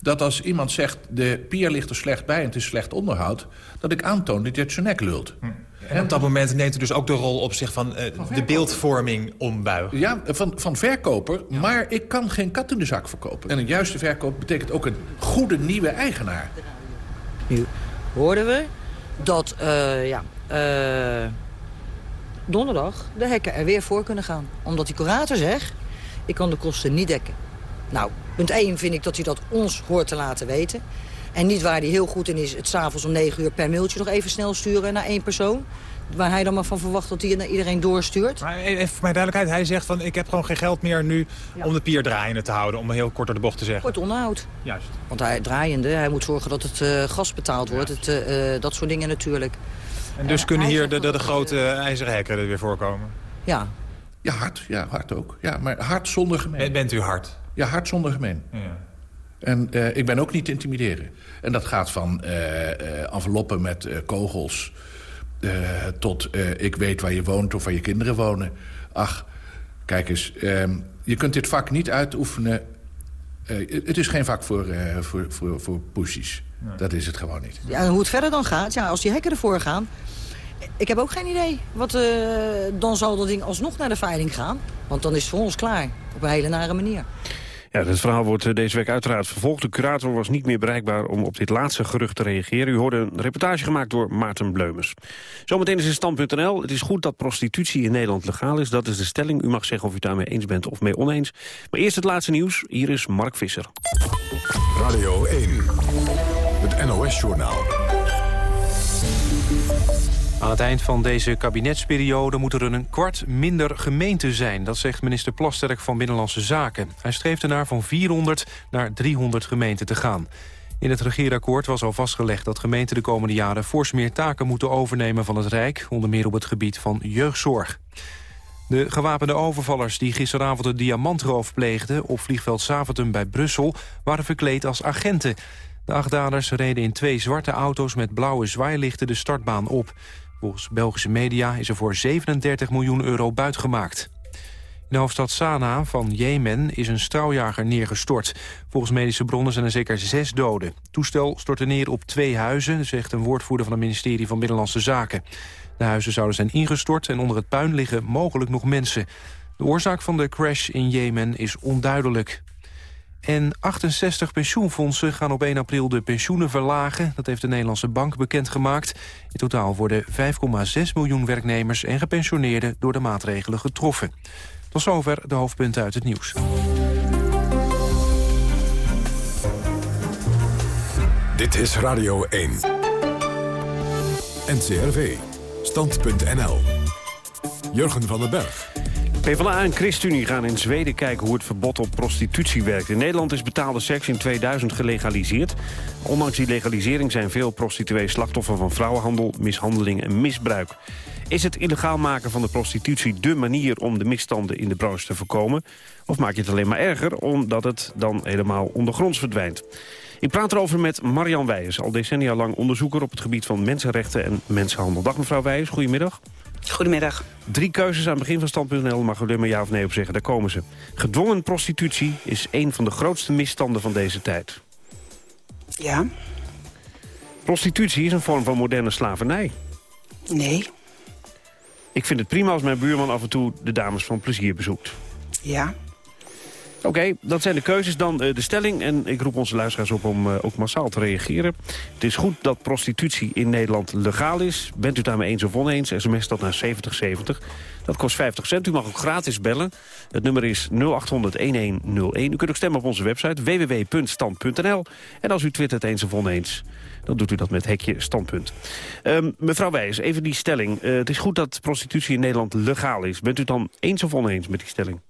dat als iemand zegt, de pier ligt er slecht bij en het is slecht onderhoud... dat ik aantoon dat je het zijn nek lult. Hm. En op dat moment neemt u dus ook de rol op zich van, uh, van de beeldvorming ombuigen? Ja, van, van verkoper, ja. maar ik kan geen kat in de zak verkopen. En een juiste verkoop betekent ook een goede nieuwe eigenaar. Nu hoorden we dat, uh, ja... Uh, donderdag de hekken er weer voor kunnen gaan. Omdat die curator zegt, ik kan de kosten niet dekken. Nou, punt 1 vind ik dat hij dat ons hoort te laten weten. En niet waar hij heel goed in is, het s'avonds om 9 uur per mailtje nog even snel sturen naar één persoon. Waar hij dan maar van verwacht dat hij het naar iedereen doorstuurt. Maar even voor mijn duidelijkheid, hij zegt van ik heb gewoon geen geld meer nu ja. om de pier draaiende te houden. Om heel kort door de bocht te zeggen. Kort onderhoud. Juist. Want hij draaiende, hij moet zorgen dat het uh, gas betaald wordt. Het, uh, dat soort dingen natuurlijk. En dus uh, kunnen hier de, de, de grote ijzeren hekken er weer voorkomen? Ja. Ja, hard. Ja, hard ook. Ja, maar hard zonder gemeen. Bent u hard? Ja, hard zonder gemeen. Ja. En uh, ik ben ook niet te intimideren. En dat gaat van uh, uh, enveloppen met kogels... tot ik weet waar je woont of waar je kinderen wonen. Ach, kijk eens, ehm, je kunt dit vak niet uitoefenen... het is geen vak voor, voor, voor, voor poesies. Nee. Dat is het gewoon niet. Ja, en hoe het verder dan gaat, ja, als die hekken ervoor gaan... Ik heb ook geen idee. Wat, dan zal dat ding alsnog naar de veiling gaan. Want dan is het voor ons klaar. Op een hele nare manier. Ja, het verhaal wordt deze week uiteraard vervolgd. De curator was niet meer bereikbaar om op dit laatste gerucht te reageren. U hoorde een reportage gemaakt door Maarten Bleumers. Zometeen is in stand.nl. Het is goed dat prostitutie in Nederland legaal is. Dat is de stelling. U mag zeggen of u daarmee eens bent of mee oneens. Maar eerst het laatste nieuws. Hier is Mark Visser. Radio 1. NOS-journaal. Aan het eind van deze kabinetsperiode moet er een kwart minder gemeenten zijn. Dat zegt minister Plasterk van Binnenlandse Zaken. Hij streeft ernaar van 400 naar 300 gemeenten te gaan. In het regeerakkoord was al vastgelegd dat gemeenten de komende jaren fors meer taken moeten overnemen van het Rijk, onder meer op het gebied van jeugdzorg. De gewapende overvallers die gisteravond een diamantroof pleegden op vliegveld Zaventem bij Brussel waren verkleed als agenten. De acht daders reden in twee zwarte auto's met blauwe zwaailichten de startbaan op. Volgens Belgische media is er voor 37 miljoen euro buitgemaakt. In de hoofdstad Sanaa van Jemen is een straaljager neergestort. Volgens medische bronnen zijn er zeker zes doden. Het toestel stortte neer op twee huizen, zegt een woordvoerder van het ministerie van Binnenlandse Zaken. De huizen zouden zijn ingestort en onder het puin liggen mogelijk nog mensen. De oorzaak van de crash in Jemen is onduidelijk. En 68 pensioenfondsen gaan op 1 april de pensioenen verlagen. Dat heeft de Nederlandse Bank bekendgemaakt. In totaal worden 5,6 miljoen werknemers en gepensioneerden... door de maatregelen getroffen. Tot zover de hoofdpunten uit het nieuws. Dit is Radio 1. NCRV. Stand.nl. Jurgen van den Berg. PvdA en ChristenUnie gaan in Zweden kijken hoe het verbod op prostitutie werkt. In Nederland is betaalde seks in 2000 gelegaliseerd. Ondanks die legalisering zijn veel prostituees slachtoffer van vrouwenhandel, mishandeling en misbruik. Is het illegaal maken van de prostitutie dé manier om de misstanden in de branche te voorkomen? Of maak je het alleen maar erger omdat het dan helemaal ondergronds verdwijnt? Ik praat erover met Marian Wijers, al decennia lang onderzoeker op het gebied van mensenrechten en mensenhandel. Dag mevrouw Wijers, goedemiddag. Goedemiddag. Drie keuzes aan het begin van stand.nl, mag u maar ja of nee op zeggen, daar komen ze. Gedwongen prostitutie is een van de grootste misstanden van deze tijd. Ja. Prostitutie is een vorm van moderne slavernij. Nee. Ik vind het prima als mijn buurman af en toe de dames van plezier bezoekt. Ja. Oké, dat zijn de keuzes. Dan uh, de stelling. En ik roep onze luisteraars op om uh, ook massaal te reageren. Het is goed dat prostitutie in Nederland legaal is. Bent u daarmee eens of oneens? SMS dat naar 7070. Dat kost 50 cent. U mag ook gratis bellen. Het nummer is 0800-1101. U kunt ook stemmen op onze website www.stand.nl. En als u twittert eens of oneens dan doet u dat met hekje standpunt. Um, mevrouw Wijs, even die stelling. Uh, het is goed dat prostitutie in Nederland legaal is. Bent u dan eens of oneens met die stelling?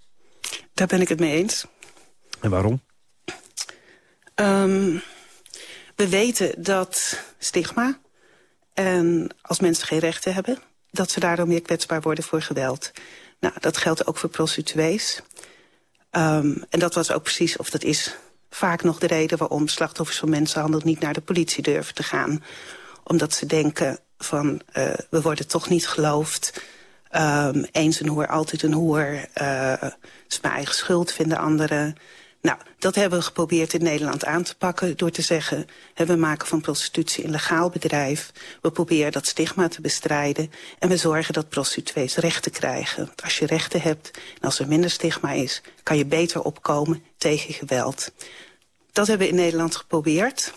Daar ben ik het mee eens. En waarom? Um, we weten dat stigma en als mensen geen rechten hebben... dat ze daardoor meer kwetsbaar worden voor geweld. Nou, dat geldt ook voor prostituees. Um, en dat was ook precies, of dat is vaak nog de reden... waarom slachtoffers van mensenhandel niet naar de politie durven te gaan. Omdat ze denken van, uh, we worden toch niet geloofd... Um, eens een hoer, altijd een hoer. Uh, is mijn eigen schuld, vinden anderen. Nou, dat hebben we geprobeerd in Nederland aan te pakken... door te zeggen, we maken van prostitutie een legaal bedrijf. We proberen dat stigma te bestrijden. En we zorgen dat prostituees rechten krijgen. Want als je rechten hebt en als er minder stigma is... kan je beter opkomen tegen geweld. Dat hebben we in Nederland geprobeerd.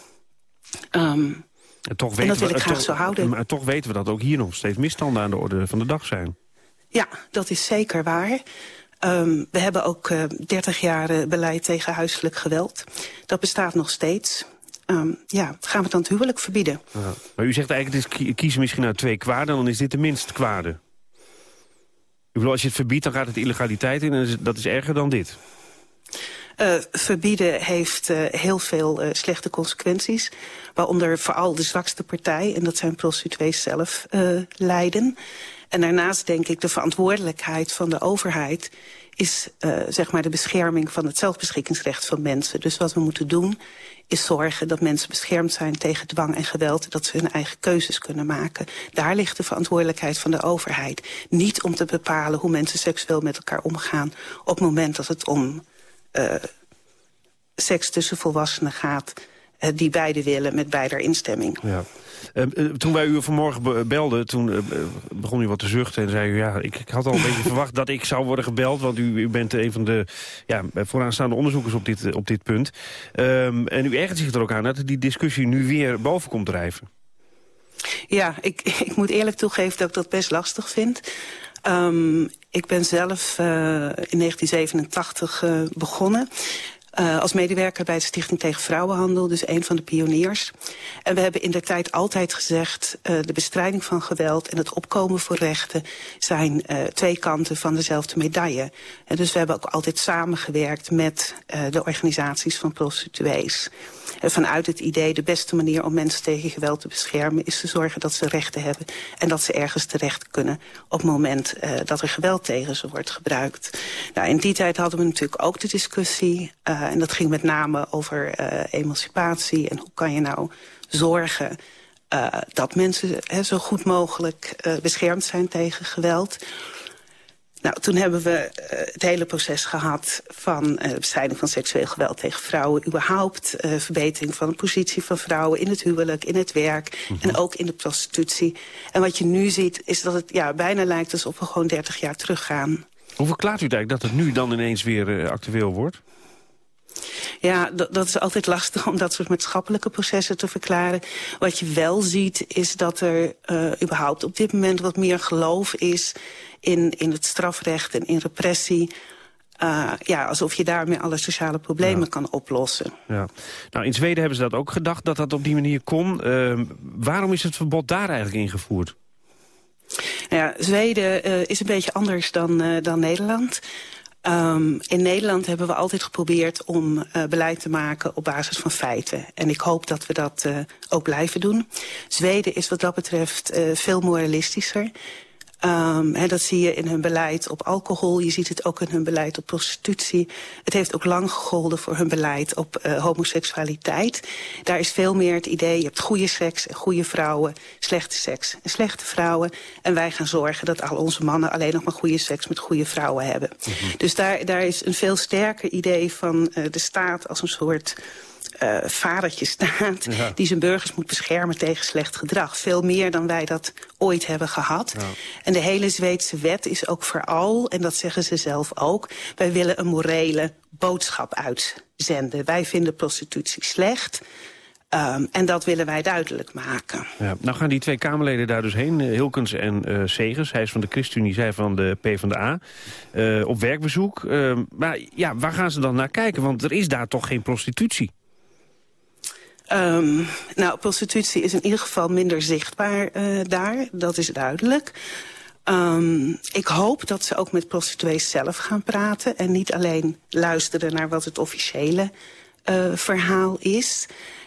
Um, en, toch en dat wil we, ik graag toch, zo houden. Maar toch weten we dat ook hier nog steeds misstanden aan de orde van de dag zijn. Ja, dat is zeker waar. Um, we hebben ook uh, 30 jaar uh, beleid tegen huiselijk geweld. Dat bestaat nog steeds. Um, ja, gaan we dan het huwelijk verbieden. Ja. Maar u zegt eigenlijk, het is kiezen misschien uit twee kwaden... dan is dit de minst kwade. Ik bedoel, als je het verbiedt, dan gaat het illegaliteit in... en dat is erger dan dit. Uh, verbieden heeft uh, heel veel uh, slechte consequenties. Waaronder vooral de zwakste partij, en dat zijn prostituees zelf, lijden. En daarnaast denk ik de verantwoordelijkheid van de overheid is uh, zeg maar de bescherming van het zelfbeschikkingsrecht van mensen. Dus wat we moeten doen is zorgen dat mensen beschermd zijn tegen dwang en geweld... dat ze hun eigen keuzes kunnen maken. Daar ligt de verantwoordelijkheid van de overheid. Niet om te bepalen hoe mensen seksueel met elkaar omgaan... op het moment dat het om uh, seks tussen volwassenen gaat... Uh, die beide willen met beider instemming. Ja. Uh, uh, toen wij u vanmorgen belden, toen uh, begon u wat te zuchten en zei u... ja, ik, ik had al een beetje [laughs] verwacht dat ik zou worden gebeld... want u, u bent een van de ja, vooraanstaande onderzoekers op dit, op dit punt. Um, en u ergert zich er ook aan dat die discussie nu weer boven komt drijven. Ja, ik, [laughs] ik moet eerlijk toegeven dat ik dat best lastig vind. Um, ik ben zelf in 1987 begonnen... Uh, als medewerker bij de Stichting tegen Vrouwenhandel, dus een van de pioniers. En we hebben in de tijd altijd gezegd... Uh, de bestrijding van geweld en het opkomen voor rechten... zijn uh, twee kanten van dezelfde medaille. En dus we hebben ook altijd samengewerkt met de organisaties van prostituees. Vanuit het idee de beste manier om mensen tegen geweld te beschermen... is te zorgen dat ze rechten hebben en dat ze ergens terecht kunnen... op het moment dat er geweld tegen ze wordt gebruikt. Nou, in die tijd hadden we natuurlijk ook de discussie... en dat ging met name over uh, emancipatie en hoe kan je nou zorgen... Uh, dat mensen he, zo goed mogelijk beschermd zijn tegen geweld. Nou, toen hebben we het hele proces gehad van bestrijding van seksueel geweld tegen vrouwen. Überhaupt verbetering van de positie van vrouwen in het huwelijk, in het werk mm -hmm. en ook in de prostitutie. En wat je nu ziet is dat het ja, bijna lijkt alsof we gewoon 30 jaar teruggaan. Hoe verklaart u eigenlijk dat het nu dan ineens weer actueel wordt? Ja, dat is altijd lastig om dat soort maatschappelijke processen te verklaren. Wat je wel ziet is dat er uh, überhaupt op dit moment wat meer geloof is... in, in het strafrecht en in repressie... Uh, ja, alsof je daarmee alle sociale problemen ja. kan oplossen. Ja. Nou, in Zweden hebben ze dat ook gedacht, dat dat op die manier kon. Uh, waarom is het verbod daar eigenlijk ingevoerd? Ja, Zweden uh, is een beetje anders dan, dan Nederland. Um, in Nederland hebben we altijd geprobeerd om uh, beleid te maken op basis van feiten. En ik hoop dat we dat uh, ook blijven doen. Zweden is wat dat betreft uh, veel moralistischer. Um, he, dat zie je in hun beleid op alcohol. Je ziet het ook in hun beleid op prostitutie. Het heeft ook lang gegolden voor hun beleid op uh, homoseksualiteit. Daar is veel meer het idee, je hebt goede seks en goede vrouwen, slechte seks en slechte vrouwen. En wij gaan zorgen dat al onze mannen alleen nog maar goede seks met goede vrouwen hebben. Mm -hmm. Dus daar, daar is een veel sterker idee van uh, de staat als een soort uh, vadertje staat... Ja. die zijn burgers moet beschermen tegen slecht gedrag. Veel meer dan wij dat ooit hebben gehad. Ja. En de hele Zweedse wet is ook vooral, en dat zeggen ze zelf ook... wij willen een morele boodschap uitzenden. Wij vinden prostitutie slecht... Um, en dat willen wij duidelijk maken. Ja, nou gaan die twee Kamerleden daar dus heen, Hilkens en uh, Segers. Hij is van de ChristenUnie, zij van de PvdA. Uh, op werkbezoek. Uh, maar ja, waar gaan ze dan naar kijken? Want er is daar toch geen prostitutie? Um, nou, prostitutie is in ieder geval minder zichtbaar uh, daar. Dat is duidelijk. Um, ik hoop dat ze ook met prostituees zelf gaan praten... en niet alleen luisteren naar wat het officiële uh, verhaal is...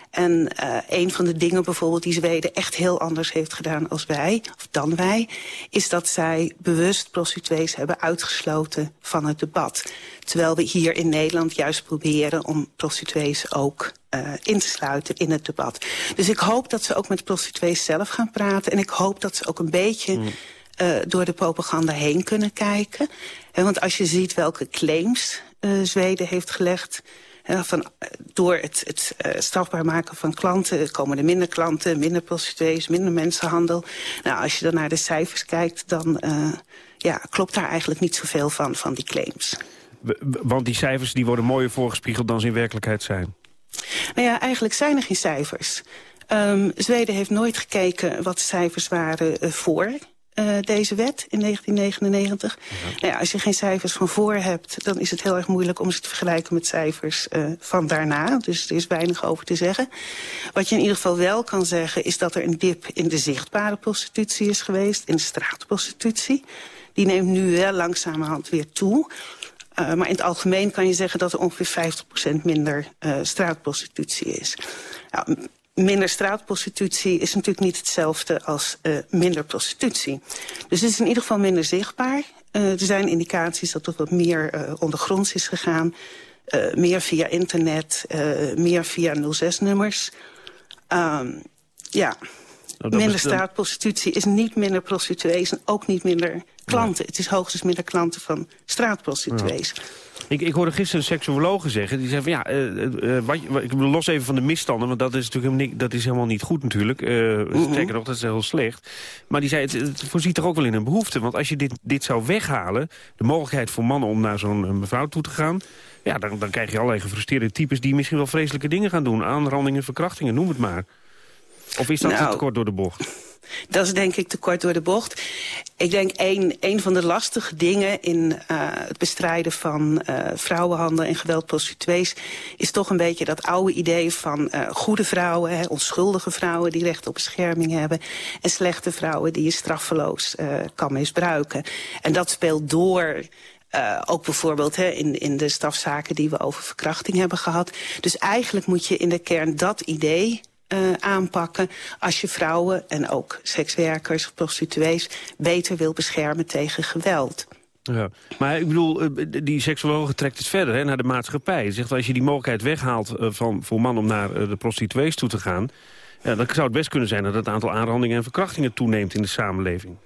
En uh, een van de dingen bijvoorbeeld die Zweden echt heel anders heeft gedaan als wij, of dan wij, is dat zij bewust prostituees hebben uitgesloten van het debat. Terwijl we hier in Nederland juist proberen om prostituees ook uh, in te sluiten in het debat. Dus ik hoop dat ze ook met prostituees zelf gaan praten. En ik hoop dat ze ook een beetje mm. uh, door de propaganda heen kunnen kijken. En want als je ziet welke claims uh, Zweden heeft gelegd... Van, door het, het uh, strafbaar maken van klanten komen er minder klanten, minder prostituees, minder mensenhandel. Nou, als je dan naar de cijfers kijkt, dan uh, ja, klopt daar eigenlijk niet zoveel van, van die claims. Want die cijfers die worden mooier voorgespiegeld dan ze in werkelijkheid zijn? Nou ja, eigenlijk zijn er geen cijfers. Um, Zweden heeft nooit gekeken wat de cijfers waren uh, voor uh, deze wet in 1999. Ja. Nou ja, als je geen cijfers van voor hebt, dan is het heel erg moeilijk om ze te vergelijken met cijfers uh, van daarna. Dus er is weinig over te zeggen. Wat je in ieder geval wel kan zeggen, is dat er een dip in de zichtbare prostitutie is geweest, in de straatprostitutie. Die neemt nu wel langzamerhand weer toe. Uh, maar in het algemeen kan je zeggen dat er ongeveer 50% minder straatprostitutie is. Nou, minder straatprostitutie is natuurlijk niet hetzelfde als uh, minder prostitutie. Dus het is in ieder geval minder zichtbaar. Uh, er zijn indicaties dat er wat meer uh, ondergronds is gegaan. meer via internet, meer via 06-nummers. Um, ja, nou, minder straatprostitutie is niet minder prostituees en ook niet minder klanten. Ja. Het is hoogstens minder klanten van straatprostituees. Ja. Ik, ik hoorde gisteren een seksuologe zeggen, die zei van ja, uh, uh, wat, ik los even van de misstanden, want dat is natuurlijk helemaal niet, dat is helemaal niet goed natuurlijk. Uh. Sterker nog, dat is heel slecht. Maar die zei, het, het voorziet er ook wel in een behoefte, want als je dit, dit zou weghalen, de mogelijkheid voor mannen om naar zo'n mevrouw toe te gaan, ja, dan, dan krijg je allerlei gefrustreerde types die misschien wel vreselijke dingen gaan doen. Aanrandingen, verkrachtingen, noem het maar. Of is dat nou, te kort door de bocht? [laughs] dat is denk ik te kort door de bocht. Ik denk een, een van de lastige dingen in uh, het bestrijden van uh, vrouwenhandel en geweld prostituees... is toch een beetje dat oude idee van uh, goede vrouwen, hè, onschuldige vrouwen... die recht op bescherming hebben en slechte vrouwen die je straffeloos kan misbruiken. En dat speelt door... Uh, ook bijvoorbeeld hè, in, in de strafzaken die we over verkrachting hebben gehad. Dus eigenlijk moet je in de kern dat idee uh, aanpakken... als je vrouwen en ook sekswerkers, prostituees... beter wil beschermen tegen geweld. Ja. Maar ik bedoel, eh, die seksologen trekt het verder hè, naar de maatschappij. Zegt als je die mogelijkheid weghaalt van, voor man om naar de prostituees toe te gaan... Ja, dan zou het best kunnen zijn dat het aantal aanrandingen en verkrachtingen toeneemt in de samenleving.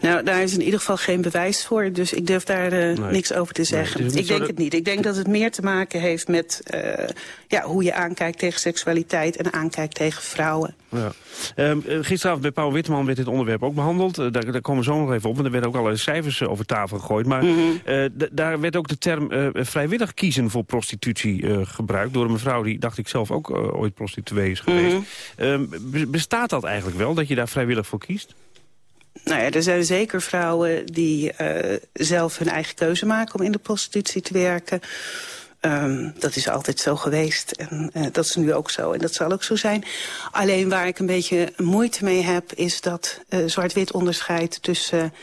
Nou, daar is in ieder geval geen bewijs voor, dus ik durf daar uh, nee. niks over te zeggen. Nee, ik denk dat... het niet. Ik denk dat het meer te maken heeft met uh, ja, hoe je aankijkt tegen seksualiteit en aankijkt tegen vrouwen. Ja. Uh, gisteravond bij Paul Witteman werd dit onderwerp ook behandeld. Uh, daar, daar, komen we zo nog even op, want er werden ook allerlei cijfers over tafel gegooid. Maar mm -hmm. daar werd ook de term vrijwillig kiezen voor prostitutie gebruikt... door een mevrouw die, dacht ik zelf, ook ooit prostituee is geweest. Mm -hmm. bestaat dat eigenlijk wel, dat je daar vrijwillig voor kiest? Nou ja, er zijn zeker vrouwen die uh, zelf hun eigen keuze maken om in de prostitutie te werken. Um, dat is altijd zo geweest en uh, dat is nu ook zo en dat zal ook zo zijn. Alleen waar ik een beetje moeite mee heb is dat uh, zwart-wit onderscheid tussen...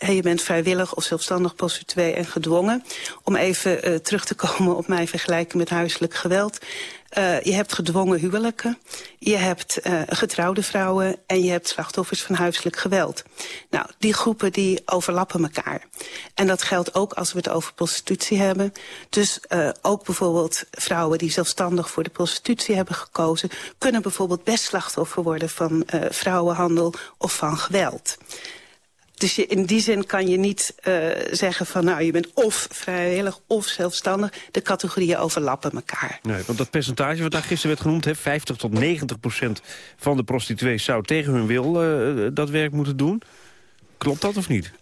Uh, je bent vrijwillig of zelfstandig prostituee en gedwongen. Om even terug te komen op mijn vergelijking met huiselijk geweld. Uh, je hebt gedwongen huwelijken, je hebt uh, getrouwde vrouwen... en je hebt slachtoffers van huiselijk geweld. Nou, die groepen die overlappen elkaar. En dat geldt ook als we het over prostitutie hebben. Dus uh, ook bijvoorbeeld vrouwen die zelfstandig voor de prostitutie hebben gekozen... kunnen bijvoorbeeld best slachtoffer worden van vrouwenhandel of van geweld. Dus je, in die zin kan je niet uh, zeggen van... nou, je bent of vrijwillig of zelfstandig. De categorieën overlappen elkaar. Nee, want dat percentage wat daar gisteren werd genoemd... Hè, 50 tot 90 procent van de prostituees zou tegen hun wil uh, dat werk moeten doen. Klopt dat of niet?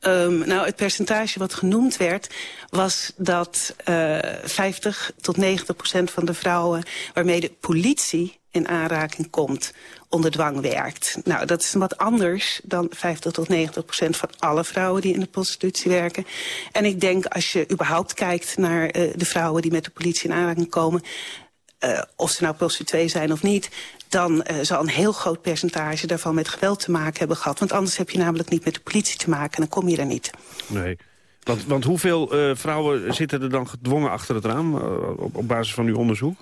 Um, nou, het percentage wat genoemd werd, was dat uh, 50 tot 90 procent van de vrouwen waarmee de politie in aanraking komt, onder dwang werkt. Nou, dat is wat anders dan 50 tot 90 procent van alle vrouwen die in de prostitutie werken. En ik denk, als je überhaupt kijkt naar uh, de vrouwen die met de politie in aanraking komen... Uh, of ze nou prostituee zijn of niet dan uh, zal een heel groot percentage daarvan met geweld te maken hebben gehad. Want anders heb je namelijk niet met de politie te maken en dan kom je er niet. Nee. Want, want hoeveel vrouwen zitten er dan gedwongen achter het raam op, op basis van uw onderzoek?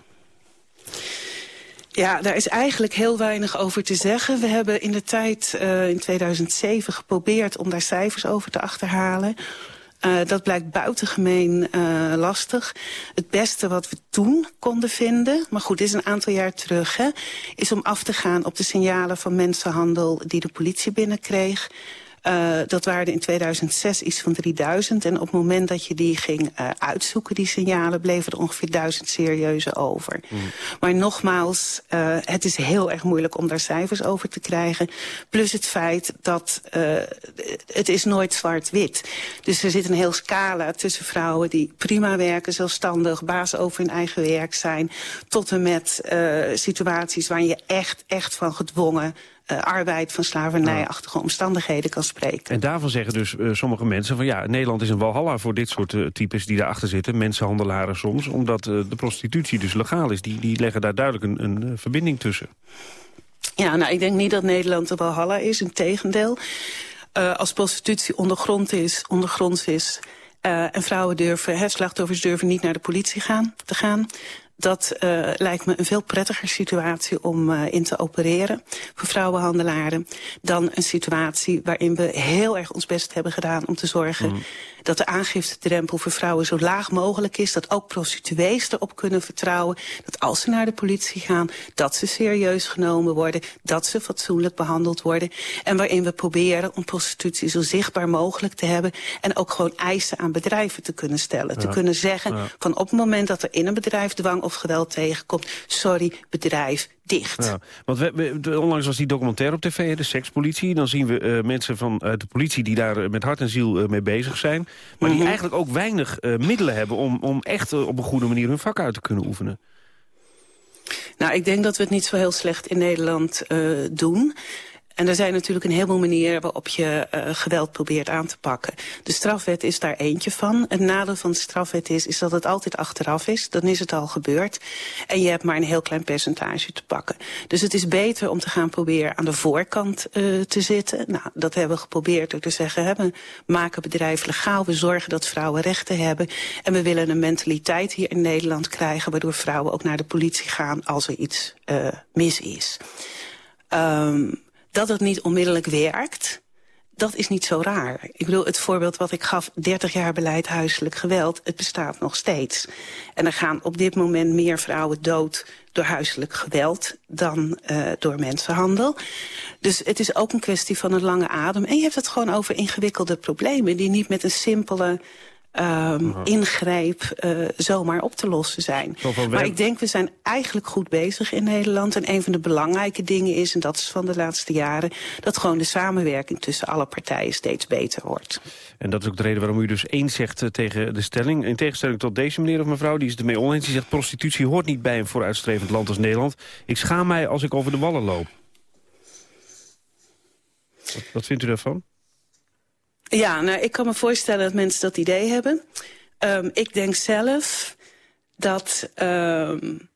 Ja, daar is eigenlijk heel weinig over te zeggen. We hebben in de tijd uh, in 2007 geprobeerd om daar cijfers over te achterhalen. Uh, dat blijkt buitengemeen uh, lastig. Het beste wat we toen konden vinden, maar goed, dit is een aantal jaar terug... Hè, is om af te gaan op de signalen van mensenhandel die de politie binnenkreeg... Uh, dat waren in 2006 iets van 3000. En op het moment dat je die ging uh, uitzoeken, die signalen... bleven er ongeveer 1000 serieuze over. Mm. Maar nogmaals, uh, het is heel erg moeilijk om daar cijfers over te krijgen. Plus het feit dat het is nooit zwart-wit. Dus er zit een heel scala tussen vrouwen die prima werken... zelfstandig, baas over hun eigen werk zijn... tot en met situaties waar je echt, echt van gedwongen uh, arbeid van slavernijachtige omstandigheden kan spreken. En daarvan zeggen dus uh, sommige mensen van ja, Nederland is een walhalla voor dit soort uh, types die daarachter zitten, mensenhandelaren soms, omdat de prostitutie dus legaal is. Die, die leggen daar duidelijk een, een verbinding tussen. Ja, nou ik denk niet dat Nederland een walhalla is, in tegendeel. als prostitutie ondergrond is, ondergronds is, en vrouwen durven, hè, slachtoffers durven niet naar de politie gaan, te gaan dat uh, lijkt me een veel prettiger situatie om uh, in te opereren voor vrouwenhandelaren dan een situatie waarin we heel erg ons best hebben gedaan om te zorgen mm. dat de aangiftedrempel voor vrouwen zo laag mogelijk is, dat ook prostituees erop kunnen vertrouwen, dat als ze naar de politie gaan, dat ze serieus genomen worden, dat ze fatsoenlijk behandeld worden en waarin we proberen om prostitutie zo zichtbaar mogelijk te hebben en ook gewoon eisen aan bedrijven te kunnen stellen. Ja. Te kunnen zeggen ja. van op het moment dat er in een bedrijf dwang of geweld tegenkomt. Sorry, bedrijf, dicht. Ja, want we, we, onlangs was die documentaire op tv, de sekspolitie. Dan zien we uh, mensen van uh, de politie die daar uh, met hart en ziel mee bezig zijn. Maar mm -hmm. die mhm. eigenlijk ook weinig middelen hebben... om, om echt op een goede manier hun vak uit te kunnen oefenen. Nou, ik denk dat we het niet zo heel slecht in Nederland doen. En er zijn natuurlijk een heleboel manieren waarop je uh, geweld probeert aan te pakken. De strafwet is daar eentje van. Het nadeel van de strafwet is, is dat het altijd achteraf is. Dan is het al gebeurd. En je hebt maar een heel klein percentage te pakken. Dus het is beter om te gaan proberen aan de voorkant uh, te zitten. Nou, dat hebben we geprobeerd door te zeggen, we maken bedrijven legaal. We zorgen dat vrouwen rechten hebben. En we willen een mentaliteit hier in Nederland krijgen... waardoor vrouwen ook naar de politie gaan als er iets uh, mis is. Um, dat het niet onmiddellijk werkt, dat is niet zo raar. Ik bedoel, het voorbeeld wat ik gaf, 30 jaar beleid huiselijk geweld... het bestaat nog steeds. En er gaan op dit moment meer vrouwen dood door huiselijk geweld... dan uh, door mensenhandel. Dus het is ook een kwestie van een lange adem. En je hebt het gewoon over ingewikkelde problemen... die niet met een simpele um, ingreep uh, zomaar op te lossen zijn. Maar ik denk, we zijn eigenlijk goed bezig in Nederland. En een van de belangrijke dingen is, en dat is van de laatste jaren... dat gewoon de samenwerking tussen alle partijen steeds beter wordt. En dat is ook de reden waarom u dus eens zegt uh, tegen de stelling. In tegenstelling tot deze meneer of mevrouw, die is ermee oneens. Die zegt, prostitutie hoort niet bij een vooruitstrevend land als Nederland. Ik schaam mij als ik over de wallen loop. Wat, wat vindt u daarvan? Ja, nou, ik kan me voorstellen dat mensen dat idee hebben. Um, ik denk zelf dat um,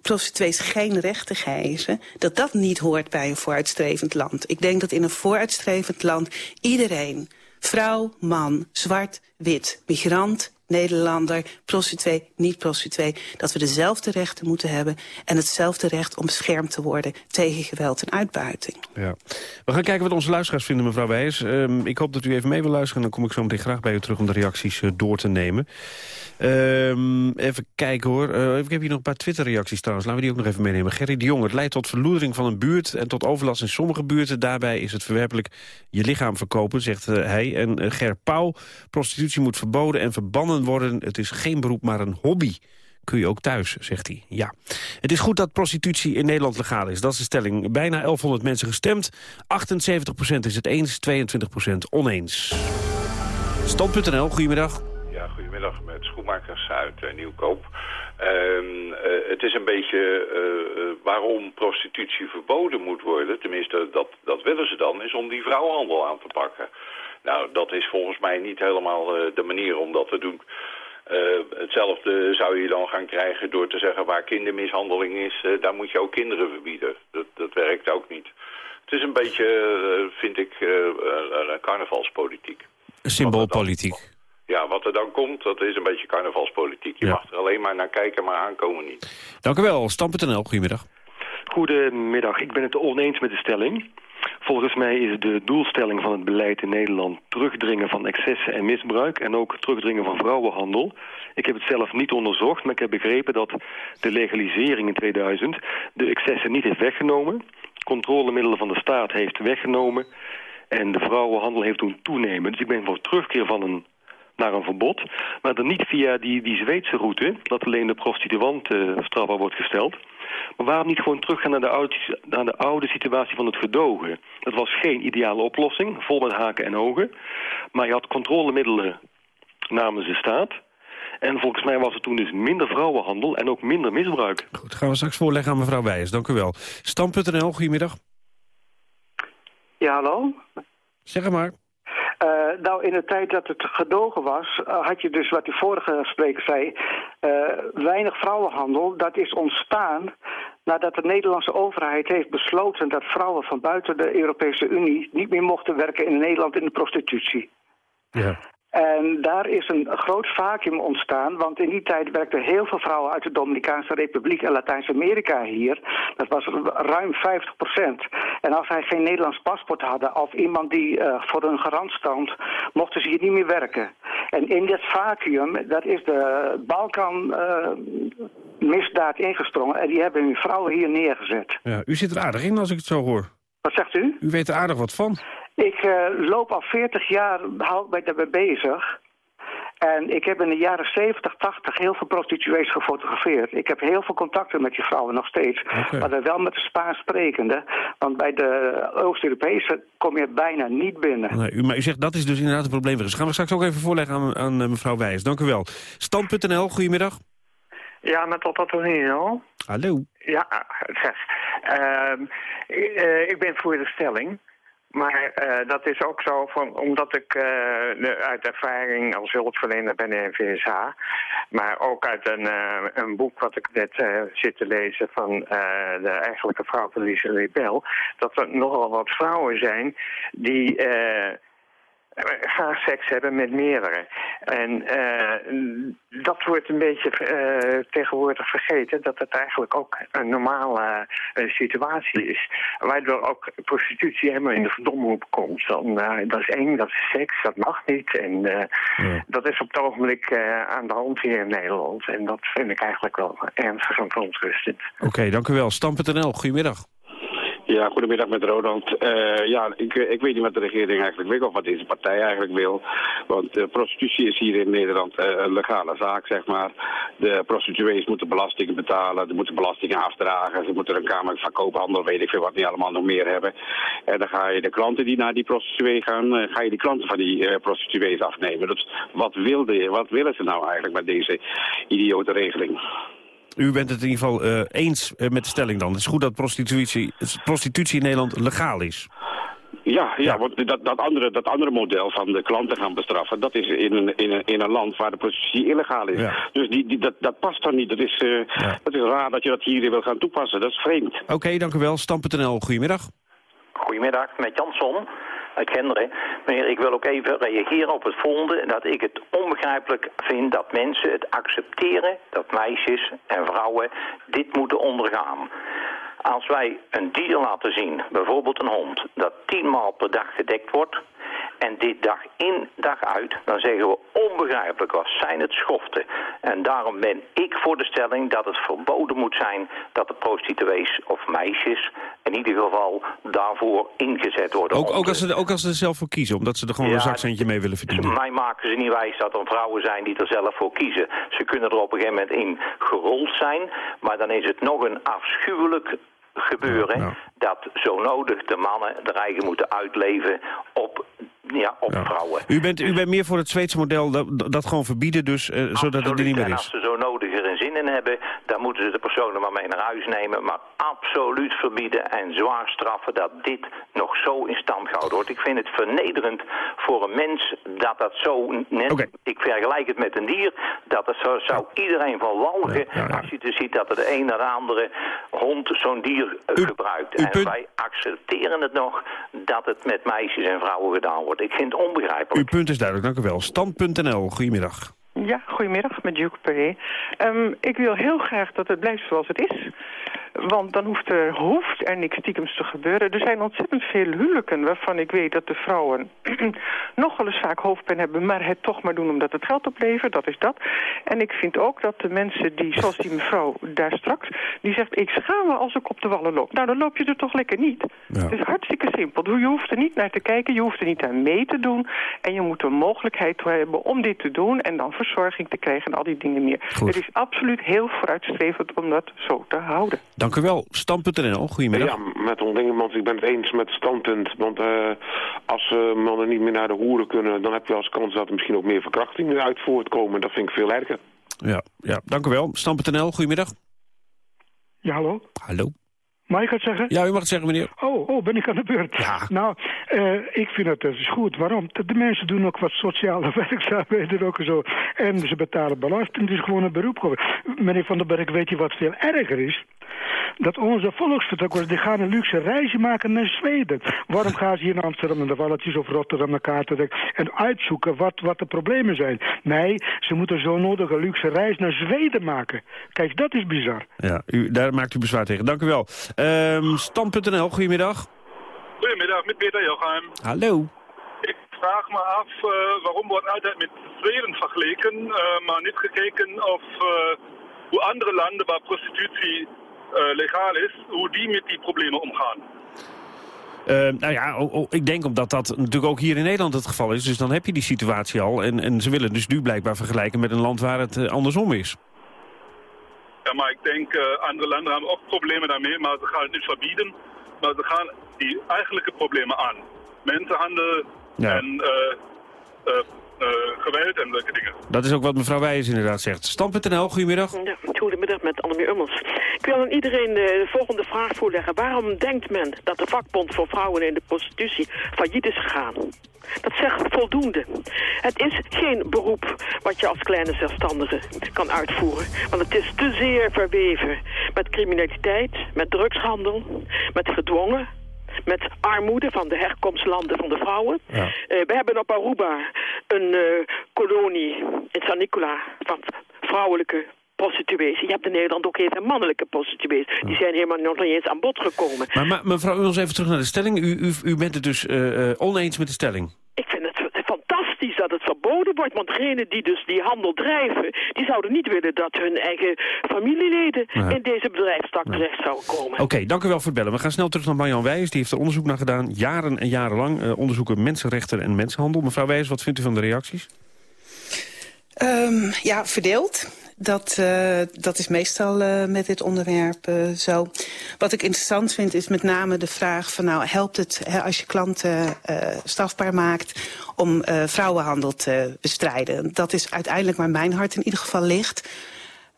prostituees geen rechten geven... dat dat niet hoort bij een vooruitstrevend land. Ik denk dat in een vooruitstrevend land iedereen... vrouw, man, zwart, wit, migrant, Nederlander, prostituee, niet-prostituee... dat we dezelfde rechten moeten hebben... en hetzelfde recht om beschermd te worden tegen geweld en uitbuiting. Ja. We gaan kijken wat onze luisteraars vinden, mevrouw Wijs. Um, ik hoop dat u even mee wil luisteren... en dan kom ik zo meteen graag bij u terug om de reacties uh, door te nemen. Um, even kijken hoor. Uh, ik heb hier nog een paar Twitter-reacties trouwens. Laten we die ook nog even meenemen. Gerry de Jong, het leidt tot verloedering van een buurt... en tot overlast in sommige buurten. Daarbij is het verwerpelijk je lichaam verkopen, zegt uh, hij. En Ger Pauw, prostitutie moet verboden en verbannen worden. Het is geen beroep, maar een hobby. Kun je ook thuis, zegt hij. Ja. Het is goed dat prostitutie in Nederland legaal is. Dat is de stelling. Bijna 1100 mensen gestemd. 78% is het eens, 22% oneens. Stand.nl, goedemiddag. Ja, goedemiddag met Schoenmakers uit uh, Nieuwkoop. Uh, uh, het is een beetje uh, waarom prostitutie verboden moet worden. Tenminste, dat, dat willen ze dan, is om die vrouwenhandel aan te pakken. Nou, dat is volgens mij niet helemaal de manier om dat te doen. Uh, hetzelfde zou je dan gaan krijgen door te zeggen waar kindermishandeling is, uh, daar moet je ook kinderen verbieden. Dat, dat werkt ook niet. Het is een beetje, uh, vind ik, carnavalspolitiek. Symboolpolitiek. Ja, wat er dan komt, dat is een beetje carnavalspolitiek. Je ja. mag er alleen maar naar kijken, maar aankomen niet. Dank u wel. Stam.nl, goedemiddag. Goedemiddag. Ik ben het oneens met de stelling. Volgens mij is de doelstelling van het beleid in Nederland terugdringen van excessen en misbruik en ook terugdringen van vrouwenhandel. Ik heb het zelf niet onderzocht, maar ik heb begrepen dat de legalisering in 2000 de excessen niet heeft weggenomen. Controlemiddelen van de staat heeft weggenomen en de vrouwenhandel heeft doen toenemen. Dus ik ben voor terugkeer van een naar een verbod. Maar dan niet via die, die Zweedse route, dat alleen de prostituant uh, strafbaar wordt gesteld. Maar waarom niet gewoon teruggaan naar de, oude, naar de oude situatie van het gedogen? Dat was geen ideale oplossing, vol met haken en ogen. Maar je had controlemiddelen namens de staat. En volgens mij was er toen dus minder vrouwenhandel en ook minder misbruik. Goed, gaan we straks voorleggen aan mevrouw Wijers. Dank u wel. Stam.nl, goedemiddag. Ja, hallo? Zeg maar. Uh, nou, in de tijd dat het gedogen was, uh, had je dus wat de vorige spreker zei, uh, weinig vrouwenhandel. Dat is ontstaan nadat de Nederlandse overheid heeft besloten dat vrouwen van buiten de Europese Unie niet meer mochten werken in Nederland in de prostitutie. Ja. En daar is een groot vacuüm ontstaan, want in die tijd werkten heel veel vrouwen uit de Dominicaanse Republiek en Latijns-Amerika hier. Dat was ruim 50 procent. En als zij geen Nederlands paspoort hadden of iemand die uh, voor hun garant stond, mochten ze hier niet meer werken. En in dat vacuüm, dat is de Balkan uh, misdaad ingesprongen en die hebben hun vrouwen hier neergezet. Ja, u zit er aardig in als ik het zo hoor. Wat zegt u? U weet er aardig wat van. Ik uh, loop al 40 jaar ben daarbij bezig. En ik heb in de jaren 70, 80 heel veel prostituees gefotografeerd. Ik heb heel veel contacten met die vrouwen nog steeds. Okay. Maar dan wel met de Spaans sprekende. Want bij de Oost-Europese kom je bijna niet binnen. Nee, u, maar u zegt dat is dus inderdaad een probleem. Dus gaan we straks ook even voorleggen aan, aan mevrouw Wijs. Dank u wel. Stand.nl, goedemiddag. Ja, met Otto Tonino. Hallo. Ja, zeg. Ehm, eh, ik ben voor de stelling. Maar eh, dat is ook zo, van, omdat ik eh, de- uit ervaring als hulpverlener ben in VSH... maar ook uit een, eh, een boek wat ik net eh, zit te lezen van eh, de eigenlijke vrouw van dat er nogal wat vrouwen zijn die... graag seks hebben met meerdere. En eh, dat wordt een beetje eh, tegenwoordig vergeten... dat het eigenlijk ook een normale eh, situatie is. Waardoor ook prostitutie helemaal in de verdomhoek komt. Dan, dat is eng, dat is seks, dat mag niet. En dat is op het ogenblik aan de hand hier in Nederland. En dat vind ik eigenlijk wel ernstig en verontrustend. Oké, dank u wel. Stam.nl, goedemiddag. Ja, goedemiddag met Ronald. Eh, ja, ik, ik weet niet wat de regering eigenlijk wil of wat deze partij eigenlijk wil. Want eh, prostitutie is hier in Nederland eh, een legale zaak, zeg maar. De prostituees moeten belastingen betalen, ze moeten belastingen afdragen, ze moeten een kamer van koophandel, weet ik veel wat niet allemaal nog meer hebben. En dan ga je de klanten die naar die prostituee gaan, eh, ga je die klanten van die eh, prostituees afnemen. Dus wat, wilde, wat willen ze nou eigenlijk met deze idiote regeling? U bent het in ieder geval eh, eens eh, met de stelling dan. Het is goed dat prostitutie, prostitutie in Nederland legaal is. Ja, ja, want dat, dat, andere, dat andere model van de klanten gaan bestraffen, dat is in een, in een, in een land waar de prostitutie illegaal is. Dus die, die, dat, dat past dan niet. Dat is, eh, dat is raar dat je dat hier wil gaan toepassen. Dat is vreemd. Oké, dank u wel. Stam.nl, goedemiddag. Goedemiddag, met Jansson Meneer, ik wil ook even reageren op het volgende. Dat ik het onbegrijpelijk vind dat mensen het accepteren dat meisjes en vrouwen dit moeten ondergaan. Als wij een dier laten zien, bijvoorbeeld een hond, dat tienmaal per dag gedekt wordt... en dit dag in, dag uit, dan zeggen we onbegrijpelijk, wat zijn het schoften. En daarom ben ik voor de stelling dat het verboden moet zijn... dat de prostituees of meisjes in ieder geval daarvoor ingezet worden. Ook, ook, als ze, ook als ze er zelf voor kiezen, omdat ze er gewoon een zakcentje mee willen verdienen. mij maken ze niet wijs dat er vrouwen zijn die er zelf voor kiezen. Ze kunnen er op een gegeven moment in gerold zijn. Maar dan is het nog een afschuwelijk gebeuren... dat zo nodig de mannen de eigen moeten uitleven op, ja, op vrouwen. U bent, u bent meer voor het Zweedse model, dat, dat gewoon verbieden dus, eh, zodat het er niet meer is. Zin in hebben, dan moeten ze de personen maar mee naar huis nemen. Maar absoluut verbieden en zwaar straffen dat dit nog zo in stand gehouden wordt. Ik vind het vernederend voor een mens dat dat zo... Net, Ik vergelijk het met een dier. Dat het zo, zou iedereen van walgen als je dus ziet dat er de een naar de andere hond zo'n dier eh, gebruikt. En wij accepteren het nog dat het met meisjes en vrouwen gedaan wordt. Ik vind het onbegrijpelijk. Uw punt is duidelijk, dank u wel. Stand.nl, goedemiddag. Ja, goedemiddag, met Duke Perret. Ehm, ik wil heel graag dat het blijft zoals het is. Want dan hoeft er, hoeft er niks stiekems te gebeuren. Er zijn ontzettend veel huwelijken waarvan ik weet dat de vrouwen [clears throat] nog wel eens vaak hoofdpijn hebben... maar het toch maar doen omdat het geld oplevert, dat is dat. En ik vind ook dat de mensen die, zoals die mevrouw daar straks... die zegt, ik schaam me als ik op de wallen loop. Nou, dan loop je er toch lekker niet. Het is hartstikke simpel. Je hoeft er niet naar te kijken, je hoeft er niet aan mee te doen... en je moet de mogelijkheid hebben om dit te doen... en dan verzorging te krijgen en al die dingen meer. Het is absoluut heel vooruitstrevend om dat zo te houden. Dank u wel. Stand.nl, goedemiddag. Ja, met Ondingemans, ik ben het eens met het standpunt. Want eh, als eh, mannen niet meer naar de hoeren kunnen... dan heb je als kans dat er misschien ook meer verkrachtingen uit voortkomen. Dat vind ik veel erger. Ja, ja, dank u wel. Stand.nl, goedemiddag. Ja, hallo? Hallo. Mag ik het zeggen? Ja, u mag het zeggen, meneer. Oh, oh ben ik aan de beurt? Ja. Nou, eh, ik vind dat dat is goed. Waarom? De mensen doen ook wat sociale [laughs] werkzaamheden ook zo. En ze betalen belasting. Het is gewoon een beroep geworden. Meneer Van der Berg, weet je wat veel erger is? Dat onze volksvertegenwoordigers, die gaan een luxe reisje maken naar Zweden. Waarom gaan ze hier naar Amsterdam, naar de Walletjes of Rotterdam, naar Katerdijk... en uitzoeken wat, wat de problemen zijn? Nee, ze moeten zo nodig een luxe reis naar Zweden maken. Kijk, dat is bizar. Ja, u, daar maakt u bezwaar tegen. Dank u wel. Ehm Stand.nl, goedemiddag. Goedemiddag, met Peter Jochem. Hallo. Ik vraag me af eh, waarom wordt altijd met Zweden vergeleken, eh, maar niet gekeken of eh, hoe andere landen waar prostitutie legaal is, hoe die met die problemen omgaan. Eh, nou ja, ik denk omdat dat natuurlijk ook hier in Nederland het geval is. Dus dan heb je die situatie al. En, en ze willen dus nu blijkbaar vergelijken met een land waar het andersom is. Ja, maar ik denk, eh, andere landen hebben ook problemen daarmee, maar ze gaan het niet verbieden. Maar ze gaan die eigenlijke problemen aan. Mensenhandel Ja. en eh, geweld geweld en zulke dingen. Dat is ook wat mevrouw Wijs inderdaad zegt. Stam.nl, goedemiddag. Ja, goedemiddag met Annemie Ummels. Ik wil aan iedereen de volgende vraag voorleggen. Waarom denkt men dat de vakbond voor vrouwen in de prostitutie failliet is gegaan? Dat zegt voldoende. Het is geen beroep wat je als kleine zelfstandige kan uitvoeren. Want het is te zeer verweven met criminaliteit, met drugshandel, met gedwongen met armoede van de herkomstlanden van de vrouwen. Ja. Eh, we hebben op Aruba een eh, kolonie in San Nicola van vrouwelijke prostituees. Je hebt in Nederland ook veel mannelijke prostituees. Die zijn helemaal nog niet eens aan bod gekomen. Maar, maar mevrouw Ummels, even terug naar de stelling. U, u, u bent het dus eh, oneens met de stelling. Ik vind het verboden wordt. Want degenen die dus die handel drijven... die zouden niet willen dat hun eigen familieleden... Ja. in deze bedrijfstak terecht zouden komen. Oké, dank u wel voor het bellen. We gaan snel terug naar Marjan Wijs. Die heeft er onderzoek naar gedaan. Jaren en jarenlang eh, onderzoeken mensenrechten en mensenhandel. Mevrouw Wijs, wat vindt u van de reacties? Ehm, ja, verdeeld. Dat, uh, dat is meestal uh, met dit onderwerp uh, zo. Wat ik interessant vind is met name de vraag van... nou, helpt het hè, als je klanten strafbaar maakt om vrouwenhandel te bestrijden? Dat is uiteindelijk waar mijn hart in ieder geval ligt.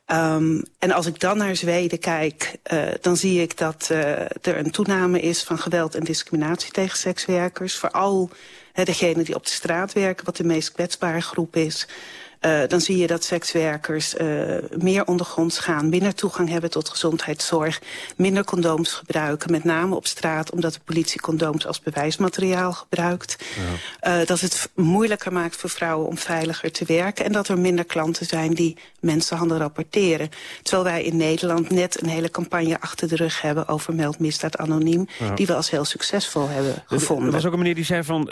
Um, en als ik dan naar Zweden kijk, dan zie ik dat er een toename is... van geweld en discriminatie tegen sekswerkers. Vooral degenen die op de straat werken, wat de meest kwetsbare groep is... Uh, dan zie je dat sekswerkers uh, meer ondergronds gaan... minder toegang hebben tot gezondheidszorg... minder condooms gebruiken, met name op straat... omdat de politie condooms als bewijsmateriaal gebruikt. Ja. Uh, dat het moeilijker maakt voor vrouwen om veiliger te werken... en dat er minder klanten zijn die mensenhandel rapporteren. Terwijl wij in Nederland net een hele campagne achter de rug hebben... over meldmisdaad anoniem, ja. die we als heel succesvol hebben gevonden. Er was ook een meneer die zei van...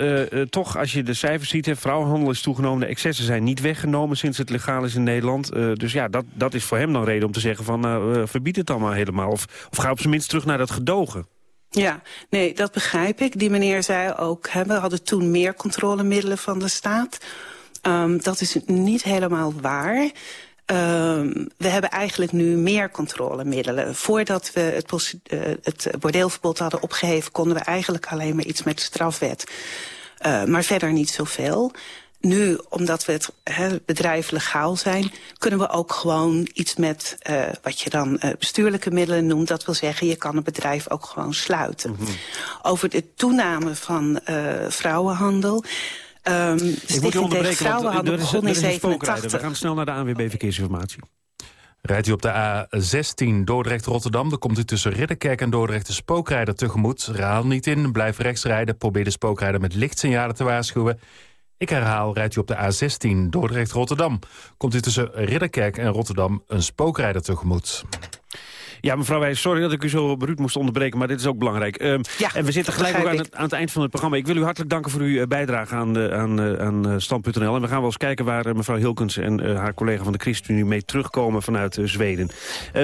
toch, als je de cijfers ziet, hè, vrouwenhandel is toegenomen... de excessen zijn niet weggenomen sinds het legaal is in Nederland. Uh, dus ja, dat, dat is voor hem dan reden om te zeggen van uh, verbied het dan maar helemaal. Of, of ga op zijn minst terug naar dat gedogen. Ja, nee, dat begrijp ik. Die meneer zei ook, we hadden toen meer controlemiddelen van de staat. Um, dat is niet helemaal waar. Um, we hebben eigenlijk nu meer controlemiddelen. Voordat we het, uh, het bordeelverbod hadden opgeheven... konden we eigenlijk alleen maar iets met strafwet. Maar verder niet zoveel. Nu, omdat we het he, bedrijf legaal zijn... kunnen we ook gewoon iets met uh, wat je dan uh, bestuurlijke middelen noemt. Dat wil zeggen, je kan een bedrijf ook gewoon sluiten. Mm -hmm. Over de toename van uh, vrouwenhandel... Um, Ik moet je onderbreken, want er is, er is een spookrijder. We gaan snel naar de ANWB Verkeersinformatie. Rijdt u op de A16 Dordrecht-Rotterdam... dan komt u tussen Ridderkerk en Dordrecht de spookrijder tegemoet. Raal niet in, blijf rechts rijden. Probeer de spookrijder met lichtsignalen te waarschuwen. Ik herhaal, rijdt u op de A16 Dordrecht-Rotterdam. Komt u tussen Ridderkerk en Rotterdam een spookrijder tegemoet. Ja, mevrouw Wijs, sorry dat ik u zo beruut moest onderbreken, maar dit is ook belangrijk. Ja, en we zitten gelijk ook aan het, aan het, eind van het programma. Ik wil u hartelijk danken voor uw bijdrage aan, uh, aan, uh, aan Stand.nl. En we gaan wel eens kijken waar mevrouw Hilkens en haar collega van de ChristenUnie mee terugkomen vanuit Zweden.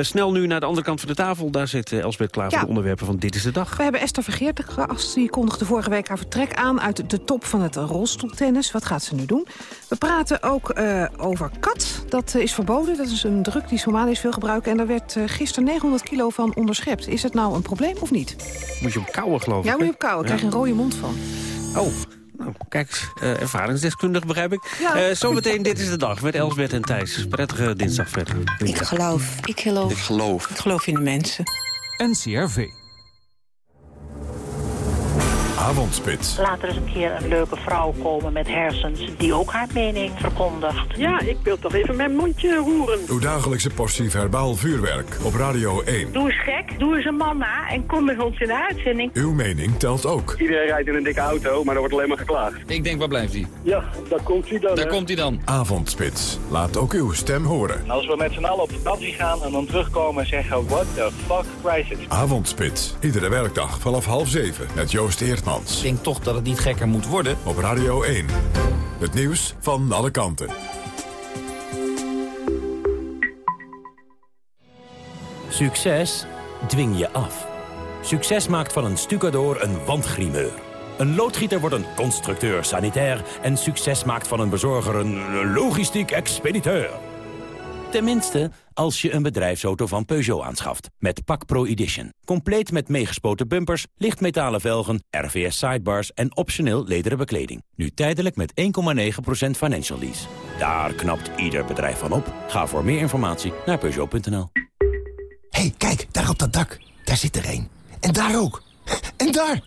snel nu naar de andere kant van de tafel. Daar zit Elsbeth klaar voor Ja. de onderwerpen van Dit is de Dag. We hebben Esther Vergeert gast. Die kondigde vorige week haar vertrek aan uit de top van het rolstoeltennis. Wat gaat ze nu doen? We praten ook eh, over kat. Dat eh, is verboden. Dat is een druk die Somaliërs veel gebruiken. En daar werd eh, gisteren 900 kilo van onderschept. Is het nou een probleem of niet? Moet je op kouwen, geloof ik. Ja, moet je op kouwen. Krijg je Ja. een rode mond van. Oh, nou, kijk eens. eh, ervaringsdeskundig, begrijp ik. Ja. Eh, zometeen Dit is de Dag met Elsbeth en Thijs. Prettige dinsdag verder. Ik geloof. Ik geloof. Ik geloof. Ik geloof in de mensen. NCRV. Avondspits. Laat er eens een keer een leuke vrouw komen met hersens die ook haar mening verkondigt. Ja, ik wil toch even mijn mondje roeren. Uw dagelijkse portie verbaal vuurwerk op Radio 1. Doe eens gek, doe eens een man na en kom met ons in de uitzending. Uw mening telt ook. Iedereen rijdt in een dikke auto, maar er wordt alleen maar geklaagd. Ik denk, waar blijft hij? Ja, daar komt hij dan. Daar hè. komt hij dan. Avondspits. Laat ook uw stem horen. Als we met z'n allen op vakantie gaan en dan terugkomen en zeggen... What the fuck crisis. Avondspits. Iedere werkdag vanaf half zeven met Joost Ik denk toch dat het niet gekker moet worden. Op Radio 1. Het nieuws van alle kanten. Succes dwing je af. Succes maakt van een stucador een wandgrimeur. Een loodgieter wordt een constructeur sanitair... en succes maakt van een bezorger een logistiek expediteur. Tenminste, als je een bedrijfsauto van Peugeot aanschaft. Met Pak Pro Edition. Compleet met meegespoten bumpers, lichtmetalen velgen, RVS sidebars en optioneel lederen bekleding. Nu tijdelijk met 1,9% financial lease. Daar knapt ieder bedrijf van op. Ga voor meer informatie naar Peugeot.nl. hey, kijk, daar op dat dak. Daar zit er een. En daar ook. En daar!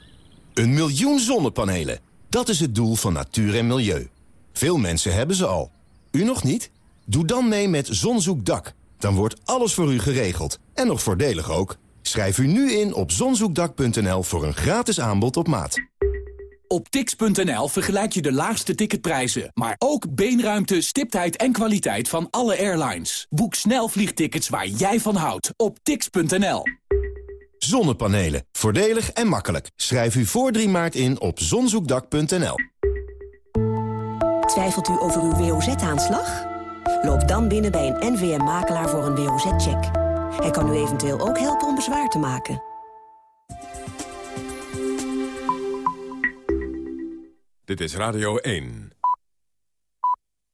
Een miljoen zonnepanelen. Dat is het doel van natuur en milieu. Veel mensen hebben ze al. U nog niet? Doe dan mee met Zonzoekdak. Dan wordt alles voor u geregeld. En nog voordelig ook. Schrijf u nu in op zonzoekdak.nl voor een gratis aanbod op maat. Op tix.nl vergelijk je de laagste ticketprijzen, maar ook beenruimte, stiptheid en kwaliteit van alle airlines. Boek snel vliegtickets waar jij van houdt op tix.nl. Zonnepanelen. Voordelig en makkelijk. Schrijf u voor 3 maart in op zonzoekdak.nl. Twijfelt u over uw WOZ-aanslag? Loop dan binnen bij een NVM-makelaar voor een WOZ-check. Hij kan u eventueel ook helpen om bezwaar te maken. Dit is Radio 1.